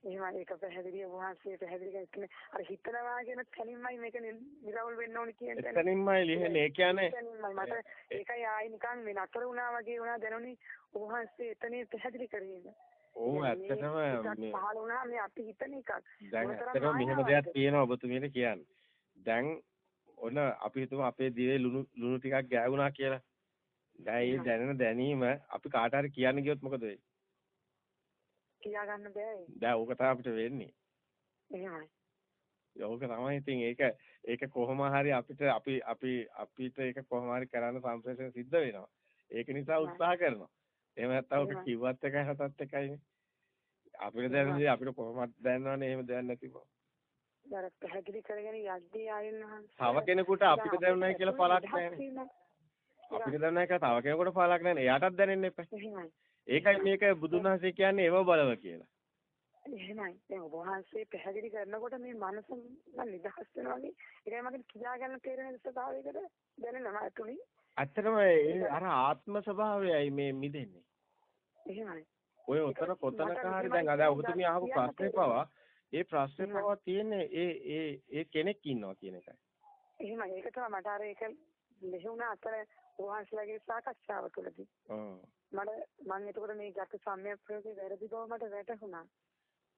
එහෙමයි ඒක පැහැදිලි වහන්සේ පැහැදිලි කරන්නේ අර හිතනවා කියන තැනින්මයි මේක නිරවුල් වෙන්න ඕනි කියන තැන. එතනින්මයි ලියන්නේ. ඒ කියන්නේ මට ඒකයි ආයි නිකන් මේ නතර වුණා වගේ වුණා දැනුනි වහන්සේ එතනේ පැහැදිලි කරගෙන. ඔව් ඇත්තටම මේ පහල වුණා මේ අපි හිතන එකක්. දැන් ඇත්තටම මෙහෙම දෙයක් තියෙනවා ඔබතුමීට කියන්න. දැන් ඔන්න අපි හිතමු අපේ දිවේ ලුණු ලුණු ටිකක් ගෑවුණා කියලා. දැන් ඒ දැනෙන දැනීම අපි කාට හරි කියන්න ගියොත් මොකද වෙන්නේ? කියා ගන්න බෑ. දැන් ඕක තමයි අපිට වෙන්නේ. එහෙමයි. ඕක තමයි ඉතින් ඒක ඒක කොහොම හරි අපිට අපි අපි අපිට ඒක කොහොම හරි කරන්න සම්ප්‍රේෂණ සිද්ධ වෙනවා. ඒක නිසා උත්සාහ කරනවා. එහෙම නැත්නම් ඔක කිව්වත් එකයි හතත් එකයිනේ. අපිට දැනෙන්නේ අපිට කොහොමද දැනනවනේ එහෙම දැනන්නේ නැතිව. දැන් පැහැදිලි කරගෙන යද්දී ආයෙත් තව කෙනෙකුට අපිට දැනුණයි කියලා පළක් නැහැ. අපිට දැනුණයි කියලා තව කෙනෙකුට පළක් නැහැ. එයාටත් දැනෙන්න එපා. ඒකයි මේක බුදුන් වහන්සේ කියන්නේ ඒව බලව කියලා. එහෙමයි. දැන් ඔබ වහන්සේ පැහැදිලි කරනකොට මේ මනස නිදහස් වෙනවා වගේ ඒකයි මගෙන් කියා ගන්න තේරෙන ස්වභාවයකට දැනෙනවා අතුලින්. ඇත්තටම අර ආත්ම ස්වභාවයයි මේ මිදෙන්නේ. එහෙමයි. ඔය උතර කොතනක හරි දැන් අද ඔබතුමිය අහපු ප්‍රශ්නේ පවා ඒ ප්‍රශ්නේ පවා තියෙන්නේ ඒ ඒ ඒ කෙනෙක් ඉන්නවා කියන එකයි. එහෙමයි. ඒක තමයි මට අර ඒක ලැබුණා අතර වහන්සේලාගේ සාකච්ඡාව තුළදී. මට මම එතකොට මේ ගත සම්‍යක් ප්‍රයෝගේ වැරදි බව මට වැටහුණා.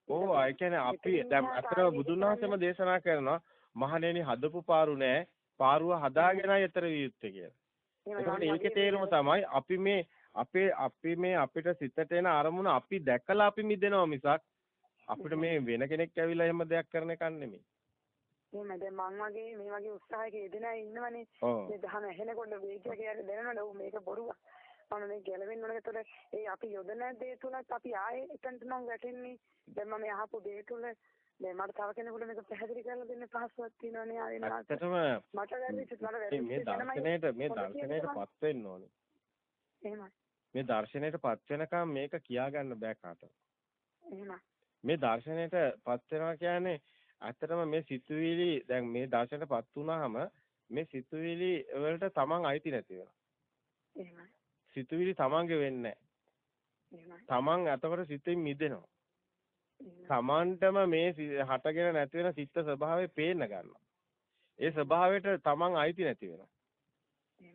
ඕ ඒ කියන්නේ අපි දැන් අතර බුදුන් වහන්සේම දේශනා කරනවා මහණෙනි හදපු පාරු නෑ පාරුව හදාගෙනයි ඊතර විය යුත්තේ කියලා. එතකොට ඒකේ තේරුම තමයි අපි මේ අපේ අපි මේ අපිට සිතට එන අරමුණ අපි දැකලා අපි මිදෙනවා මිසක් අපිට මේ වෙන කෙනෙක් ඇවිල්ලා එහෙම දෙයක් කරන එකක් නෙමෙයි. එහෙම දැන් මං වගේ මේ වගේ උත්සාහයක යෙදෙන අය ඉන්නවනේ. මේ දහම ඇහෙනකොට වේගය කියලා දැනනවනේ ඔව් මේක බොරුවක්. මම මේ ගැලවෙන්න ඕන ඒතකොට ඒ අපි යොදන දේ තුලත් අපි ආයේ එතනට නම් වැටෙන්නේ. දැන් මම අහපු දේ තුල දැන් මට තව කෙනෙකුට මේක පැහැදිලි කරලා දෙන්න පහසුවක් තියෙනවනේ ආයෙත්. ඇත්තටම මට වැරදිච්ච මට වැරදිච්ච මේ දර්ශනයට මේ දර්ශනයටපත් වෙන්න ඕනේ. එහෙමයි. මේ දර්ශනයටපත් වෙනකම් මේක කියා ගන්න බෑ කාටවත්. එහෙමයි. මේ දර්ශනයටපත් වෙනවා කියන්නේ ඇත්තටම මේ සිතුවිලි දැන් මේ දර්ශනයටපත් වුණාම මේ සිතුවිලි වලට තමන් අයිති නැති වෙනවා. එහෙමයි. සිතුවිලි තමන්ගේ වෙන්නේ. තමන් එතකොට සිතෙන් මිදෙනවා. තමන්ටම මේ හටගෙන නැති වෙන සිත් ස්වභාවය පේන්න ගන්නවා. ඒ ස්වභාවයට තමන් අයිති නැති වෙනවා.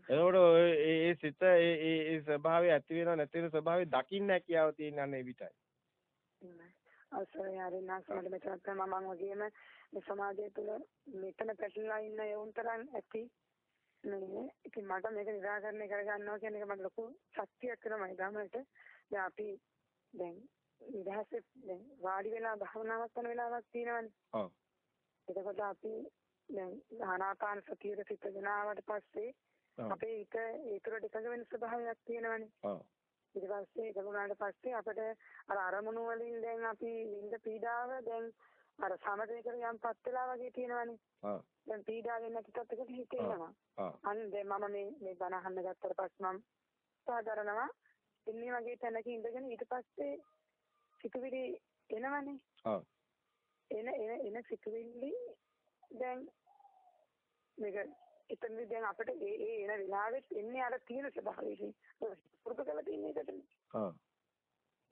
එතකොට ඒ සිත ඒ ඒ ස්වභාවය ඇති වෙනව නැති වෙන ස්වභාවය දකින්න හැකියාව තියෙන අන්න ඒ විතරයි. අවසරයි ආරිනාස් මට මෙතන තමයි මම වගේම මේ සමාජය තුළ මෙතන පැටලලා ඉන්න යොන්තරන් ඇති නේ ඉතින් මට මේක निराකරණය කරගන්නවා කියන එක මට ලොකු ශක්තියක් කරමයි ගමනට. දැන් අපි දැන් නිදහසේ දැන් වාඩි වෙලා භාවනාවක් කරන වෙලාවක් තියෙනවනේ. ඔව්. එතකොට අපි දැන් ආනාපාන සතියේ සිත ගෙනාවට පස්සේ අපේ හිත ඒතරට එකඟ වෙන ස්වභාවයක් තියෙනවනේ. ඔව්. ඊට පස්සේ ඒක වුණාට පස්සේ අපිට අර අරමුණු වලින් දැන් අපි විඳ පීඩාව දැන් අර සමතේකට යම්පත් වෙලා වගේ තියෙනවනේ. ඔව්. දැන් පීඩාවෙන් නැති තත්ත්වයකට හිත එනවා. ඔව්. අන්න දැන් මම මේ මේ බණ අහන්න ගත්තට පස්සේ මම සාධාරණවා ඉන්නේ වගේ තැනක ඉඳගෙන ඊට පස්සේ සිතුවිලි එනවනේ. ඔව්. එන එන එන සිතුවිලි දැන් මේක එතනදී දැන් අපිට ඒ ඒ එන වෙලාවෙත් එන්නේ අර තියෙන ස්වභාවයෙන් පුරුදු කරලා තියෙන එකටනේ. ඔව්.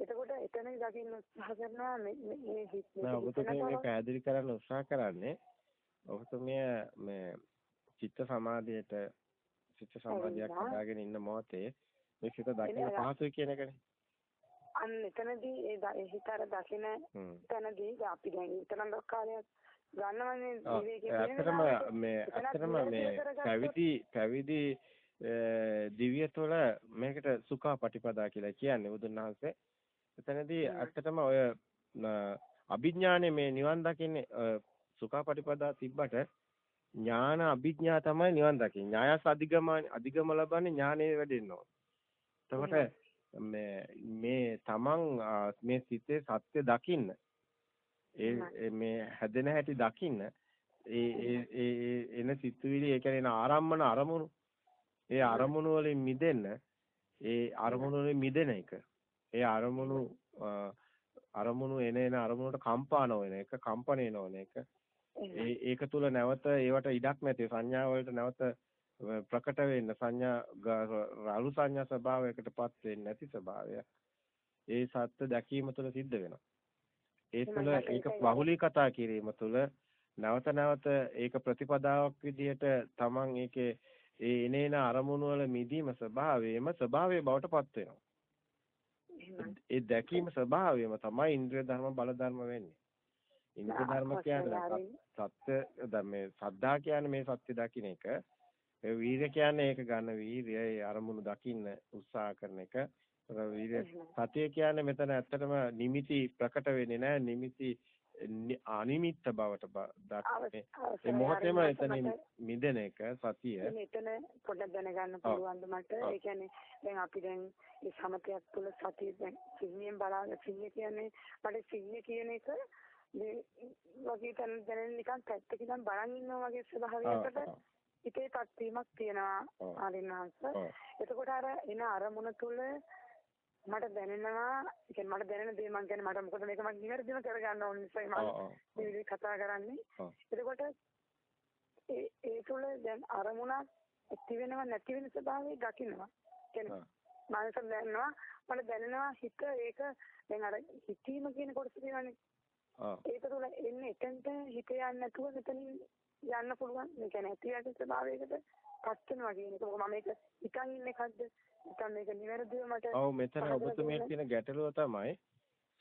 එතකොට එතනදී දකින්න උත්සාහ කරනවා මේ මේ හිත් නෑ ඔබතුමිය මේ පැහැදිලි කරන්න උත්සාහ කරන්නේ ඔබතුමිය මේ චිත්ත සමාධියට චිත්ත සමාධියක් හදාගෙන ඉන්න මොහොතේ මේ සිත දකින්න පහසුයි කියන එකනේ. අන්න එතනදී ඒ හිත අර දකින. තැනදී අපි දැන් ඊතරම් කාලයක් ඇත්තටම. මේ ඇත්තටම මේ පැවිදි පැවිදි දිව්‍ය තුළ මේකට සුඛා පටිපදා කියලා කියන්නේ බුදුන් වහන්සේ. එතනදී. ඇත්තටම ඔය අභිඥානේ මේ නිවන් දකින්නේ සුඛා පටිපදා තිබ්බට ඥාන අභිඥා තමයි නිවන් දකින්නේ. ඥායස් අධිගම අධිගම ලබන්නේ ඥානේ වැඩෙන්න ඕන. මේ මේ තමන් මේ සිතේ සත්‍ය දකින්න ඒ මේ හැදෙන හැටි දකින්න ඒ ඒ එන සිතුවිලි ඒ කියන්නේ ආරම්මන අරමුණු. ඒ අරමුණු වලින් මිදෙන්න ඒ අරමුණු වලින් මිදෙන එක. ඒ අරමුණු අරමුණු එන එන අරමුණට කම්පා නොවන එක කම්පණය නොවන එක. ඒ ඒක තුල නැවත ඒවට ඉඩක් නැති සංඥා වලට නැවත ප්‍රකට වෙන්න සංඥා අලු සංඥා ස්වභාවයකටපත් වෙන්නේ නැති ස්වභාවය ඒ සත්‍ය දැකීම තුළ සිද්ධ වෙනවා ඒ තුළ ඒක බහුලී කතා කිරීම තුළ නැවත නැවත ඒක ප්‍රතිපදාවක් විදිහට තමන් ඒකේ ඒ එනේන අරමුණු වල මිදීම ස්වභාවයම ස්වභාවයේ බවට පත් වෙනවා. ඒ දැකීම ස්වභාවයම තමයි ඉන්ද්‍රිය ධර්ම බල ධර්ම වෙන්නේ. ඉන්ද්‍රිය ධර්ම කියන්නේ සත්‍ය දැන් මේ සද්ධා කියන්නේ මේ සත්‍ය දකින්න එක. ඒ වීර්ය කියන්නේ ඒක ගන්න වීර්යය ඒ අරමුණු දකින්න උත්සාහ කරන එක. වීර්ය සතිය කියන්නේ මෙතන ඇත්තටම නිමිති ප්‍රකට වෙන්නේ නැහැ නිමිති අනිමිත්ත බවට දක්වන්නේ ඒ මොහොතේම එතනින් මිදෙන එක සතිය එතන පොඩ්ඩක් දැනගන්න ඔව්. පුළුවන්ද මට. ඒ කියන්නේ දැන් අපි දැන් මේ සමතයක් තුළ සතිය දැන් සිහියෙන් බලාගෙන සිහිය කියන්නේ මට සිහිය කියන එක මේ වගේ තැන දැනෙන නිකන් පැත්තකින් නම් බලන් ඉන්නවා වගේ ස්වභාවයකට හිතේ තත්වීමක් තියෙනවා. ආරින්හංශ. එතකොට අර එන අරමුණ තුළ මට දැනෙනවා ඒ මට දැනෙන දේ මම කියන්නේ මට මොකද මේක මම නිවැරදිව කරගන්න ඕන නිසා මම. මේ විදිහට කතා කරන්නේ. එතකොට ඒ ඒ තුළ දැන් අරමුණක් ඇති වෙනව නැති වෙන ස්වභාවය දකින්නවා. කියන්නේ. මනස දැනනවා මට දැනෙනවා හිත ඒක දැන් අර හිතීම කියන කොටස තියෙනවානේ. ඒක තුළ එන්නේ එතෙන්ට හිත යන්නේ නැතුව මෙතනින් යන්න පුළුවන්. මේ කියන්නේ ඇති ඇති ස්වභාවයකට පත් වෙනවා කියන එක. මම ඒක හිතන් ඉන්න එකක්ද? නැත්නම් මේක නිවැරදිව මට ඔව් මෙතන දෙන්න. තියෙන ගැටලුව තමයි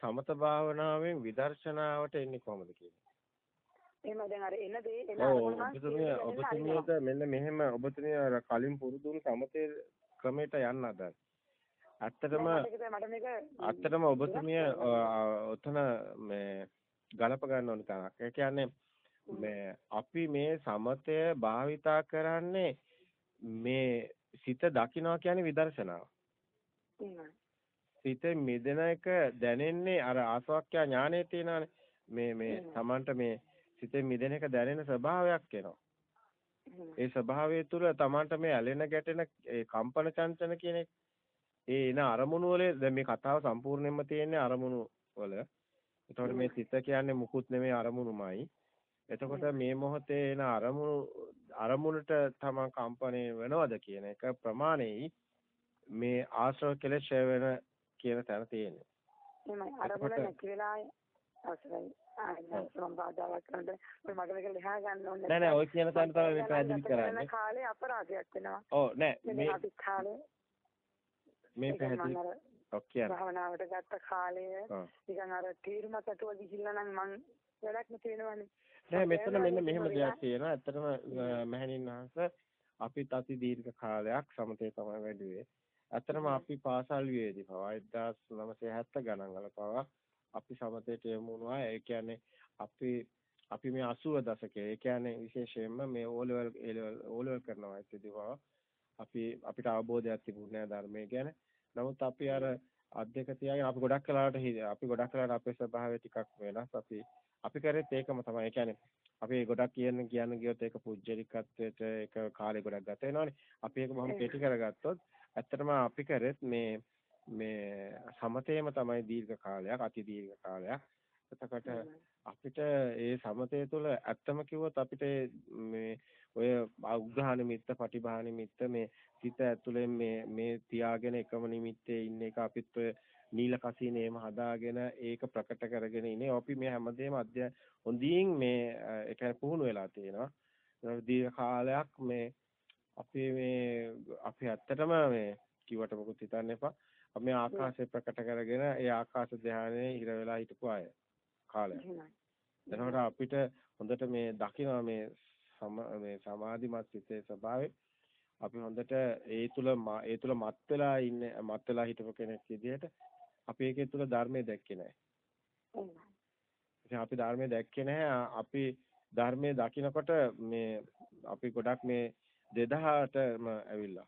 සමත භාවනාවෙන් විදර්ශනාවට එන්නේ කොහොමද කියන්නේ. එහෙම දැන් අර එන දේ එන ඔබතුමිය ඔබතුමියට මෙන්න මෙහෙම ඔබතුමිය කලින් පුරුදුණු සමතේ ක්‍රමයට යන්න හදන. ඇත්තටම ඇත්තටම ඔබතුමිය ඔතන මේ ගලප ගන්න ඕන තරක්. ඒ කියන්නේ මේ අපි මේ සමතය භාවිතා කරන්නේ මේ සිත දකින්නවා කියන්නේ විදර්ශනාව. සිතේ මිදෙන එක දැනෙන්නේ අර ආසවක්ඛ්‍යා ඥානයේ තියෙනවානේ. මේ මේ. Tamanට මේ සිතේ මිදෙන එක දැනෙන ස්වභාවයක් එනවා. ඒ ස්වභාවය තුළ Tamanට මේ ඇලෙන ගැටෙන ඒ කම්පන චංචන කියන ඒ එන අරමුණු වල දැන් මේ කතාව සම්පූර්ණයෙන්ම තියෙන්නේ අරමුණු වල. එතකොට මේ සිත කියන්නේ මුකුත් නෙමෙයි අරමුණුමයි. එතකොට මේ මොහොතේ එන අරමුණු අරමුණට තමන් කම්පණය වෙනවද කියන එක ප්‍රමාණෙයි මේ ආශ්‍රව කෙලෙස් ඡය වෙන කියන තැන තියෙන්නේ. එහෙමයි. අරමුණ නැති වෙලා අවසරයි. ආයෙත් සම්බාධාවක් කරනද මට මේක ලියා ගන්න ඕනේ. නෑ නෑ ඔය කියන තැන තමයි මේ පැහැදිලි කරන්නේ. කාලේ අපරාධයක් වෙනවා. ඔව් නෑ මේ අපි කාලේ මේ පැහැදිලි ඔක් කියන්නේ. භාවනාවට ගත්ත කාලය. නිකන් අර තීරමකට අතුව ගිහිල්ලා නම් මං වැඩක් නැති වෙනවනේ. නෑ මෙතන මෙන්න මෙහෙම දෙයක් තියෙනවා. ඇත්තටම මහණින් වහන්සේ අපිත් අති දීර්ඝ කාලයක් සමතේ තමයි වැඩිවේ. ඇත්තටම අපි පාසල් වියේදී පවා 1970 ගණන් වල පවා අපි සමතේට යමු වුණා. ඒ කියන්නේ අපි අපි මේ 80 දශකයේ ඒ කියන්නේ විශේෂයෙන්ම මේ O level A level O level කරනවා ඇත්තදී පවා අපි අපිට අවබෝධයක් තිබුණේ නැහැ ධර්මයේ ගැන. නමුත් අපි අර අධ්‍යක තියාගෙන අපි ගොඩක් කලාවට අපි ගොඩක් කලාවට අපේ ස්වභාවය ටිකක් වෙනස්. අපි අපි කරේත් ඒකම තමයි. ඒ කියන්නේ අපි ගොඩක් කියන කියන්න ගියොත් ඒක පුජ්‍යලිකත්වයට ඒක කාලේ ගොඩක් ගත වෙනවනේ. අපි ඒක බොහොම කෙටි කරගත්තොත් ඇත්තටම අපි කරෙත් මේ මේ සමතේම තමයි දීර්ඝ කාලයක් අති දීර්ඝ කාලයක්. එතකොට අපිට ඒ සමතේ තුළ ඇත්තම කිව්වොත් අපිට මේ ඔය උග්ඝා නිමිත්ත, පටිභා නිමිත්ත මේ සිත ඇතුලෙන් මේ මේ තියාගෙන එකම නිමිත්තේ ඉන්න එක අපිත් ඔය නීල කසිනේම හදාගෙන ඒක ප්‍රකට කරගෙන ඉන්නේ. අපි මේ හැමදේම අධ්‍ය හොඳින් මේ ඒ කියන්නේ පුහුණු වෙලා තියෙනවා. දීර්ඝ කාලයක් මේ අපි මේ අපි ඇත්තටම මේ කිව්වට මොකුත් හිතන්න එපා. මේ ආකාශය ප්‍රකට කරගෙන ඒ ආකාශ ධානයේ ඉර වෙලා හිටපු අය කාලයක්. එතකොට අපිට හොඳට මේ දකිනවා මේ මේ සමාධිමත් සිතේ ස්වභාවය අපි හොඳට ඒ තුල ඒ තුල මත් වෙලා ඉන්නේ මත් වෙලා හිටපු කෙනෙක් විදිහට අපි ඒකේ තුල ධර්මයේ දැක්කේ නැහැ. ඉතින් අපි ධර්මයේ දැක්කේ නැහැ. අපි ධර්මයේ දකිනකොට මේ අපි ගොඩක් මේ 2000ටම ඇවිල්ලා.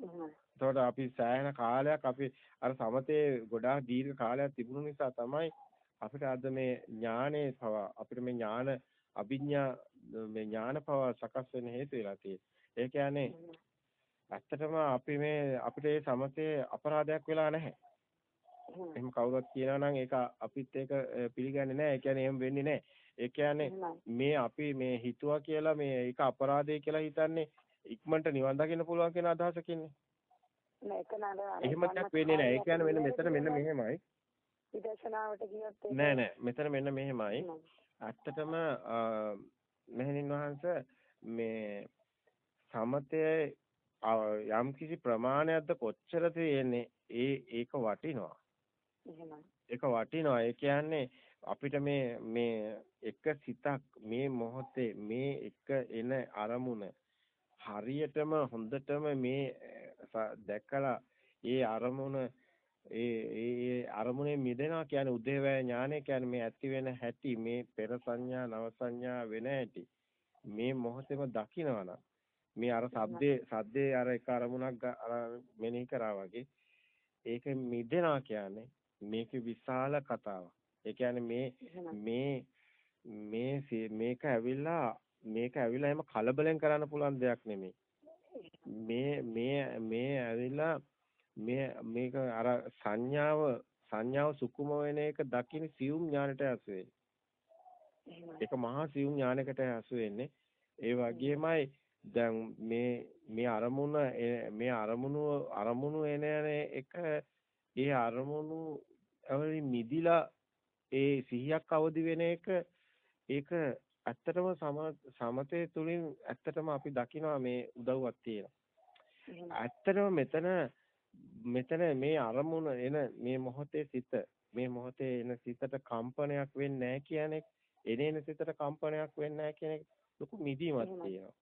එතකොට අපි සෑහෙන කාලයක් අපි අර සමතේ ගොඩාක් දීර්ඝ කාලයක් තිබුණු නිසා තමයි අපිට අද මේ ඥානේ පව අපිට මේ ඥාන අභිඥා මේ ඥාන පව සකස් වෙන්න හේතු වෙලා තියෙන්නේ. ඒ කියන්නේ ඇත්තටම අපි මේ අපිට මේ සමතේ අපරාධයක් වෙලා නැහැ. එහෙම කවුරුත් කියනවා නම් ඒක අපිත් ඒක පිළිගන්නේ නැහැ. ඒ කියන්නේ එහෙම වෙන්නේ නැහැ. ඒ කියන්නේ මේ අපි මේ හිතුවා කියලා මේ ඒක අපරාධය කියලා හිතන්නේ ඉක්මනට නිවන් දකින්න පුළුවන් කියන අදහසකින්නේ. නෑ ඒක නේද. එහෙම දෙයක් වෙන්නේ නැහැ. ඒ කියන්නේ මෙන්න මෙතන මෙන්න මෙහෙමයි. විදර්ශනාවට ගියොත් නෑ නෑ මෙතන මෙන්න මෙහෙමයි. ඇත්තටම මෙහෙණින් වහන්සේ මේ සමතයේ යම් කිසි ප්‍රමාණයක්ද කොච්චර තියෙන්නේ ඒ ඒක වටිනවා. ඒක වටිනවා. ඒ කියන්නේ අපිට මේ මේ එක සිතක් මේ මොහොතේ මේ එක එන අරමුණ හරියටම හොඳටම මේ දැකලා ඒ අරමුණ ඒ ඒ අරමුණේ මිදෙනවා කියන්නේ උදේවැය ඥානය කියන්නේ මේ ඇති වෙන හැටි මේ පෙර සංඥා නව සංඥා වෙන හැටි. මේ මොහොතේම දකිනවා මේ අර සද්දේ සද්දේ අර එක අරමුණක් අර මෙනෙහි කරා වගේ ඒක මිදෙනවා කියන්නේ මේක විශාල කතාවක්. ඒ කියන්නේ මේ මේ මේ මේක ඇවිල්ලා මේක ඇවිල්ලා එහෙම කලබලෙන් කරන්න පුළුවන් දෙයක් නෙමෙයි. මේ මේ මේ ඇවිල්ලා මේ මේක අර සංඥාව සංඥාව සුකුම වෙන එක දකින්න සියුම් ඥානයට හසු ඒක මහා සියුම් ඥානයකට හසු වෙන්නේ. ඒ වගේමයි දැන් මේ මේ අරමුණ මේ අරමුණු අරමුණු එන එක ඒ අරමුණු මිදිලා ඒ සිහියක් අවදි වෙන එක ඒක ඇත්තටම සමතේ තුලින් ඇත්තටම අපි දකිනවා මේ උදව්වක් තියෙනවා. ඇත්තටම මෙතන මෙතන මේ අරමුණ එන මේ මොහොතේ සිත මේ මොහොතේ එන සිතට කම්පනයක් වෙන්නේ නැහැ කියන්නේ එනේන සිතට කම්පනයක් වෙන්නේ නැහැ කියන ලොකු මිදීමක් තියෙනවා.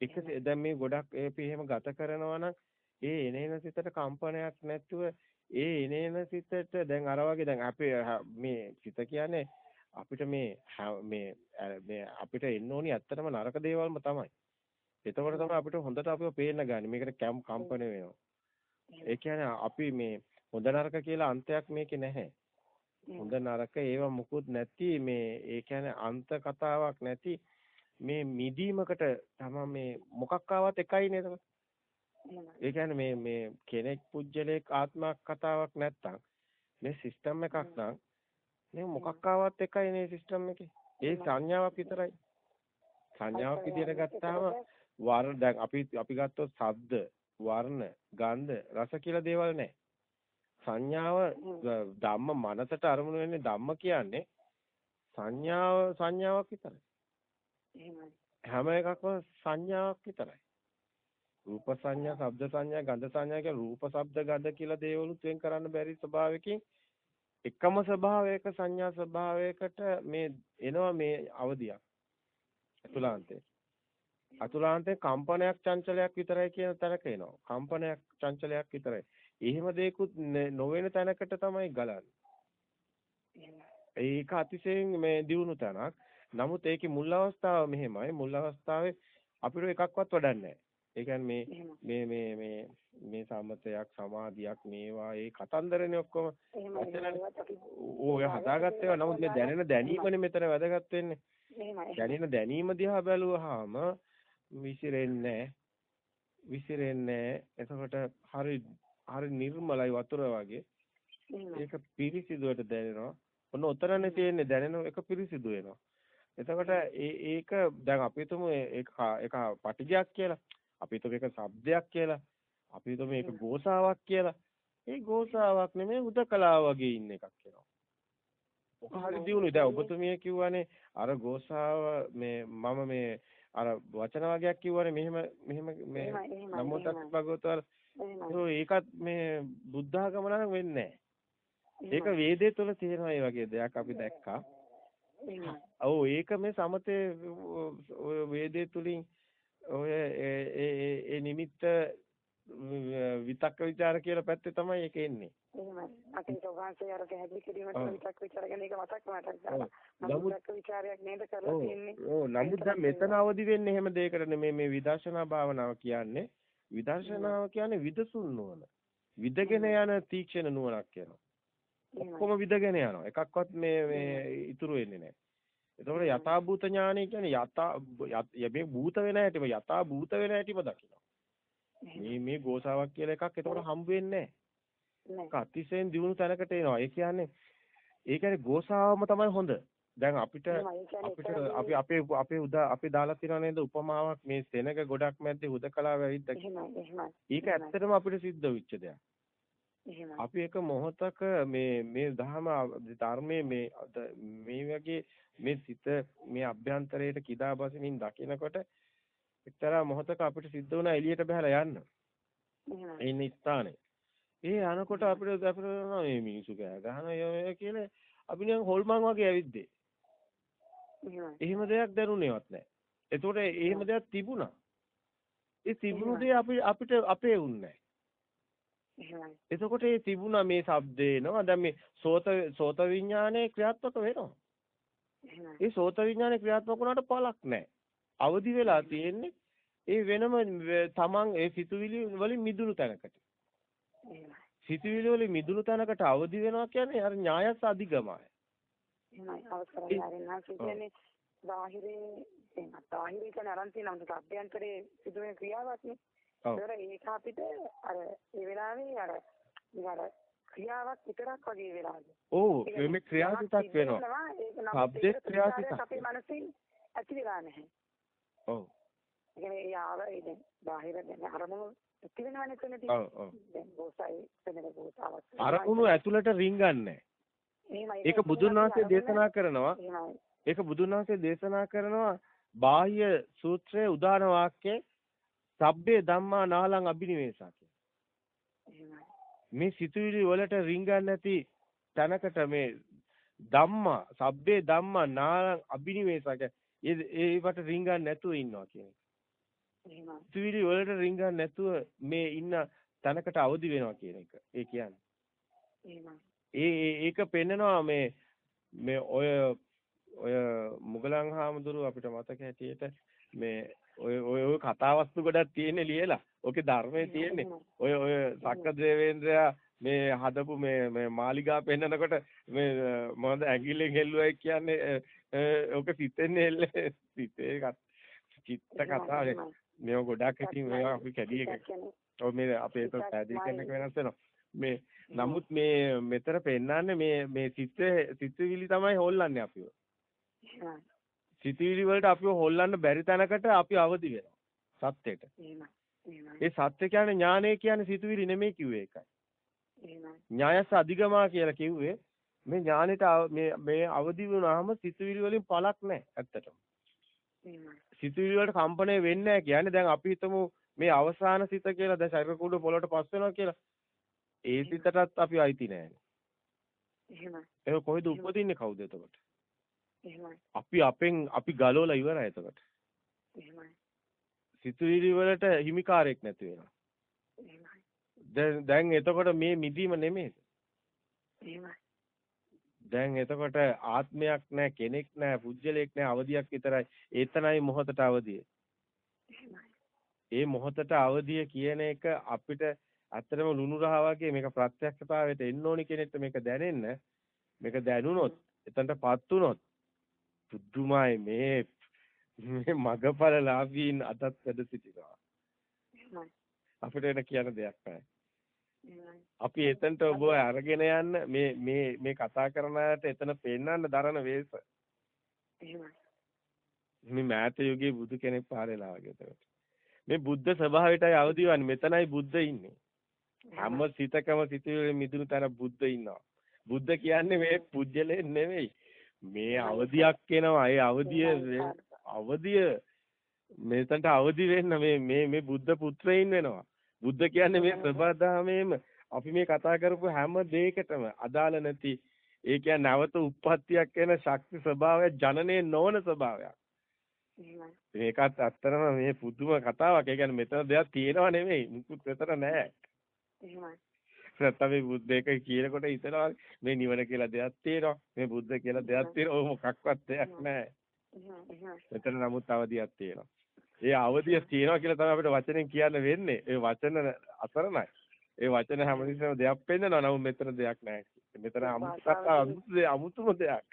එක දැන් මේ ගොඩක් අපි එහෙම ගත කරනවා නම් ඒ එනේන සිතට කම්පනයක් නැතුව ඒ එනේන සිතට දැන් අර වගේ දැන් අපි මේ සිත කියන්නේ අපිට මේ මේ මේ අපිට එන්න ඕනි ඇත්තටම නරක දේවල්ම තමයි. එතකොට තමයි අපිට හොඳට අපිව පේන්න ගන්න. මේකට කම්පන වෙනවා. ඒ කියන්නේ අපි මේ හොඳ නරක කියලා අන්තයක් මේකේ නැහැ. හොඳ නරක ඒවා මුකුත් නැති මේ ඒ කියන්නේ අන්ත කතාවක් නැති මේ මිදීමකට තමයි මේ මොකක් ආවත් එකයි නේද? ඒ කියන්නේ මේ මේ කෙනෙක් පුජ්‍යලයක් ආත්මයක් කතාවක් නැත්තම් මේ සිස්ටම් එකක් නම් මේ මොකක් ආවත් එකයි නේ සිස්ටම් එකේ. ඒ සංඥාවක් විතරයි. සංඥාවක් විදියට ගත්තාම වර දැන් අපි අපි ගත්තොත් ශබ්ද වර්ණ, ගන්ධ, රස කියලා දේවල් නැහැ. සංඥාව ධම්ම මනසට අරමුණු වෙන්නේ ධම්ම කියන්නේ සංඥාව සංඥාවක් විතරයි. හැම එකක්ම සංඥාවක් විතරයි. රූප සංඥා, ශබ්ද සංඥා, ගන්ධ සංඥා කියලා රූප, ශබ්ද, ගන්ධ කියලා දේවලුත් වෙන් කරන්න බැරි ස්වභාවයකින් එකම ස්වභාවයක සංඥා ස්වභාවයකට මේ එනවා මේ අවදියක්. අතුලාන්තේ. අතුලාන්තේ කම්පනයක් චංචලයක් විතරයි කියන තැනක එනවා. කම්පනයක් චංචලයක් විතරයි. එහෙම දෙයක්ුත් නොවන තැනකට තමයි ගලන්නේ. ඒක අතිශයින් මේ දියුණු තැනක්. නමුත් ඒකේ මුල් අවස්ථාව මෙහෙමයි. මුල් අවස්ථාවේ අපිට එකක්වත් වඩන්නේ ඒ කියන්නේ මේ මේ මේ මේ සමතයක් සමාධියක් මේවා ඒ කතන්දරනේ ඔක්කොම. ඔය හදාගත්ත ඒවා නමුත් මේ දැනෙන දැනීමනේ මෙතන වැදගත් වෙන්නේ. දැනෙන දැනීම දිහා බැලුවාම විසිරෙන්නේ විසිරෙන්නේ එතකොට හරි හරි නිර්මලයි වතුර වගේ. ඒක පිරිසිදුවට දැනෙනවා. ඔන්න උතරනේ තියෙන්නේ දැනෙන එක පිරිසිදු වෙනවා. එතකොට ඒක දැන් අපි තුමු ඒක ඒක පටිජයක් කියලා අපි තුමු ඒක શબ્දයක් කියලා. අපි තුමු ඒක ගෝසාවක් කියලා. ඒ ගෝසාවක් නෙමෙයි උදකලාව වගේ ඉන්න එකක් වෙනවා ඔක හරි දියුණුයි. දැන් ඔබතුමිය කිව්වනේ අර ගෝසාව මේ මම මේ අර වචන වගේක් කිව්වනේ මෙහෙම මෙහෙම මේ නමෝ තස් එහෙමයි. ඒකත් මේ බුද්ධ ආගම නම් වෙන්නේ. ඒක. වේදේ තුල තියෙනවා මේ වගේ දෙයක් අපි දැක්කා. ඔව් ඒක මේ සමතේ ඔය වේදේ තුලින් ඔය ඒ ඒ නිමිත්ත විතක්ක ਵਿਚාර කියලා පැත්තේ තමයි ඒක එන්නේ. එහෙමයි. අපි සෝවාන්සේ අර පැහැදිලි කිරීමට ඔව්. විතක් විචාර ගැන ඒක මතක් ඔව්. දාලා. නමුත්- විචාරයක් නේද කරලා තියෙන්නේ. ඔව් නමුත් දැන් මෙතන අවදි වෙන්නේ එහෙම දෙයකට නෙමෙයි මේ විදර්ශනා භාවනාව කියන්නේ. විදර්ශනාව කියන්නේ විදසුන් නුවණ. විදගෙන යන තීක්ෂණ නුවණක් කියනවා. ඔක්කොම විදගෙන යනවා. එකක්වත් මේ මේ ඉතුරු වෙන්නේ නැහැ. එතකොට යථා භූත ඥානය කියන්නේ යථා මේ භූත වෙන හැටිම යථා භූත වෙන හැටිම දකිනවා. මේ මේ ගෝසාවක් කියලා එකක් එතකොට හම්බ වෙන්නේ නැහැ. අතිශයින් දියුණු තැනකට එනවා. ඒ කියන්නේ ඒ කියන්නේ ගෝසාවම තමයි හොඳ. දැන් අපිට අපිට අපි අපේ අපේ උදා අපි දාලා තියෙනවා නේද උපමාවක් මේ සෙනග ගොඩක් මැද්දේ හුදකලාව ඇවිද්ද එහෙමයි. එහෙමයි. ඒක ඇත්තටම අපිට සිද්ධ වෙච්ච දෙයක්. අපි එක මොහොතක මේ මේ ධර්ම ධර්මයේ මේ මේ වගේ මේ සිත මේ අභ්‍යන්තරයට කිදා බසිමින් දකිනකොට එක්තරා මොහොතක අපිට සිද්ධ වුණා එළියට බහලා යන්න. ඉන්න ස්ථානේ. ඒ යනකොට අපිට අපිට මේ මිනිසු කෑ ගහන අය කියලා අපි නිකන් හොල්මන් වගේ ඇවිද්දේ. එහෙම දෙයක් දැනුනේවත් නැහැ. එතකොට එහෙම දෙයක් තිබුණා. ඒ තිබුණු. දේ අපි අපිට අපේ එහෙමයි. එතකොට ඒ තිබුණා මේ ශබ්දේ එනවා. දැන් මේ සෝත සෝත විඥානයේ ක්‍රියාත්මක වෙනවා. එහෙමයි. ඒ සෝත විඥානයේ ක්‍රියාත්මක වුණාට පළක් නැහැ. අවදි වෙලා තියෙන්නේ ඒ වෙනම තමන් ඒ සිතුවිලි වලින් මිදුණු තැනකට. එහෙමයි. සිතුවිලි වලින් මිදුණු තැනකට අවදි වෙනවා කියන්නේ අර ඥායස් අධිගමයි. එහෙමයි. අවසරයි ආරෙන්නා කියන්නේ බාහිරේ දැන් බාහිරේ කියන අරන් තියෙන අමුතු අභ්‍යන්තරේ සිදුවෙන ක්‍රියාවක් නේ. ඒතර ඒක අපිට අර ඒ වෙලාවේ අර අර ක්‍රියාවක් විතරක් වගේ වෙලාවද. ඔව් මේ ක්‍රියාසිතක් වෙනවා. ශබ්දේ ක්‍රියාසිතක්. අපේ මනසින් ඇති වෙලා නැහැ. ඔව්. ඒ කියන්නේ ඒ දැන් බාහිර දැන් අරමුණු ඇති වෙනවනේ එතනදී. ඔව් ඔව්. දැන් බෝසයි වෙනද බෝසාවක්. අරමුණු ඇතුළට රිංගන්නේ එහෙමයි. ඒක බුදුන් වහන්සේ දේශනා කරනවා. ඒක බුදුන් වහන්සේ දේශනා කරනවා බාහ්‍ය සූත්‍රයේ උදාන වාක්‍යයේ සබ්බේ ධම්මා නාලං අබිනිවේසා එහෙමයි. මේ සිතුවිලි වලට රිංගන්නේ නැති තැනකට මේ ධම්මා සබ්බේ ධම්මා නාලං අබිනිවේසා ඒ ඒවට රිංගන්නේ නැතුව ඉන්නවා කියන එක. එහෙමයි. සිතුවිලි වලට රිංගන්නේ නැතුව මේ ඉන්න තැනකට අවදි වෙනවා කියන එක. ඒ කියන්නේ. එහෙමයි. ඒ ඒ- ඒක පෙන්නනවා මේ මේ ඔය ඔය මුගලන් හාමුදුරුව අපිට මතක හැටියට මේ ඔය ඔය ඔය කතාවස්තු ගොඩක් තියෙන්නේ ලියලා. ඕකේ ධර්මයේ තියෙන්නේ. ඔය ඔය සක්ක දේවේන්ද්‍රයා මේ හදපු මේ මේ මාලිගා පෙන්නකොට මේ මොකද ඇඟිල්ලෙන් හෙල්ලුවයි කියන්නේ ඕක සිතෙන්නේ හෙල්ලේ සිතේ කත්- චිත්ත කතාවේ මේව ගොඩක් ඉතින් මේවා අපි කැඩි එක. ඔය මේ අපේ ඒක පැහැදිලි කරන එක වෙනස් වෙනවා. මේ නමුත් මේ මෙතන පෙන්නන්නේ මේ මේ සිත් සිතුවිලි තමයි හොල්ලන්නේ අපිව. සිතුවිලි වලට අපිව හොල්ලන්න බැරි තැනකට අපි අවදි වෙනවා. සත්‍යයට. ඒ සත්‍ය කියන්නේ ඥානය කියන්නේ සිතුවිලි නෙමෙයි කිව්වේ ඒකයි. ඥායස අධිගමා කියලා කිව්වේ මේ ඥානෙට මේ මේ අවදි වුණාම සිතුවිලි වලින් පළක් නැහැ ඇත්තටම. සිතුවිලි වලට කම්පණය වෙන්නේ නැහැ කියන්නේ දැන් අපි හිතමු මේ අවසාන සිත කියලා දැන් ශරීර කුඩු පොළොට පස් වෙනවා කියලා. ඒ සිතටත් අපි අයිති නැහැ. ඒක කොහෙද උපදින්නේ කවුද එතකොට? අපි අපෙන් අපි ගලවලා ඉවරයි එතකොට. සිතුවිලි වලට හිමිකාරයක් නැති වෙනවා. දැන් දැන් එතකොට මේ මිදීම නෙමෙයි. දැන් එතකොට ආත්මයක් නැහැ කෙනෙක් නැහැ පුජ්‍යලයක් නැහැ අවදියක් විතරයි. ඒතනයි මොහොතට අවදිය. ඒ මොහොතට අවදිය කියන එක අපිට ඇත්තටම ලුණු රහ වගේ මේක ප්‍රත්‍යක්ෂතාවයට එන්න ඕනි කෙනෙක්ට මේක දැනෙන්න මේක දැනුනොත් එතනටපත් වුනොත් පුදුමයි මේ මේ මගපලලාභීන් අදත් වැඩ සිටිනවා. අපිට එන කියන දෙයක් නැහැ. අපි එතනට ඔබ අරගෙන යන්න මේ මේ මේ කතා කරන අයට එතන පෙන්වන්න දරන වේස. මේ මෑත යුගයේ බුදු කෙනෙක් පාරේලා වගේ එතකොට. මේ බුද්ධ ස්වභාවයටයි අවදි වන්නේ. මෙතනයි බුද්ධ ඉන්නේ. හැම සිතකම සිතුවේ මිදුණු තැන බුද්ධ ඉන්නවා. බුද්ධ කියන්නේ මේ පුජ්‍යලේ නෙවෙයි. මේ අවදියක් එනවා. ඒ අවදිය අවදිය මෙතනට අවදි වෙන්න මේ මේ මේ බුද්ධ පුත්‍රයින් වෙනවා. බුද්ධ කියන්නේ මේ සබදාමේම අපි මේ කතා කරපු හැම දෙයකටම අදාළ නැති ඒ කියන්නේ නැවත උප්පත්තියක් වෙන ශක්ති ස්වභාවය ජනනේ නොවන ස්වභාවයක්. මේකත් අත්‍තරම මේ පුදුම කතාවක්. ඒ කියන්නේ මෙතන දෙයක් තියෙනව නෙමෙයි. මුකුත් මෙතන නැහැ. නැත්තම් මේ බුද්ධ එක කියනකොට හිතනවා මේ නිවන කියලා දෙයක් තියෙනවා. මේ බුද්ධ කියලා දෙයක් තියෙනවා. ඔය මොකක්වත් දෙයක් නැහැ. මෙතන නමුත් අවදියක් තියෙනවා. ඒ අවදිය තියෙනවා කියලා තමයි අපිට වචනෙන් කියන්න වෙන්නේ. ඒ වචන අසරණයි. ඒ වචන හැමතිස්සෙම දෙයක් පෙන්නනවා. නමුත් මෙතන දෙයක් නැහැ. මෙතන අමුතු අමුතුම දෙයක්.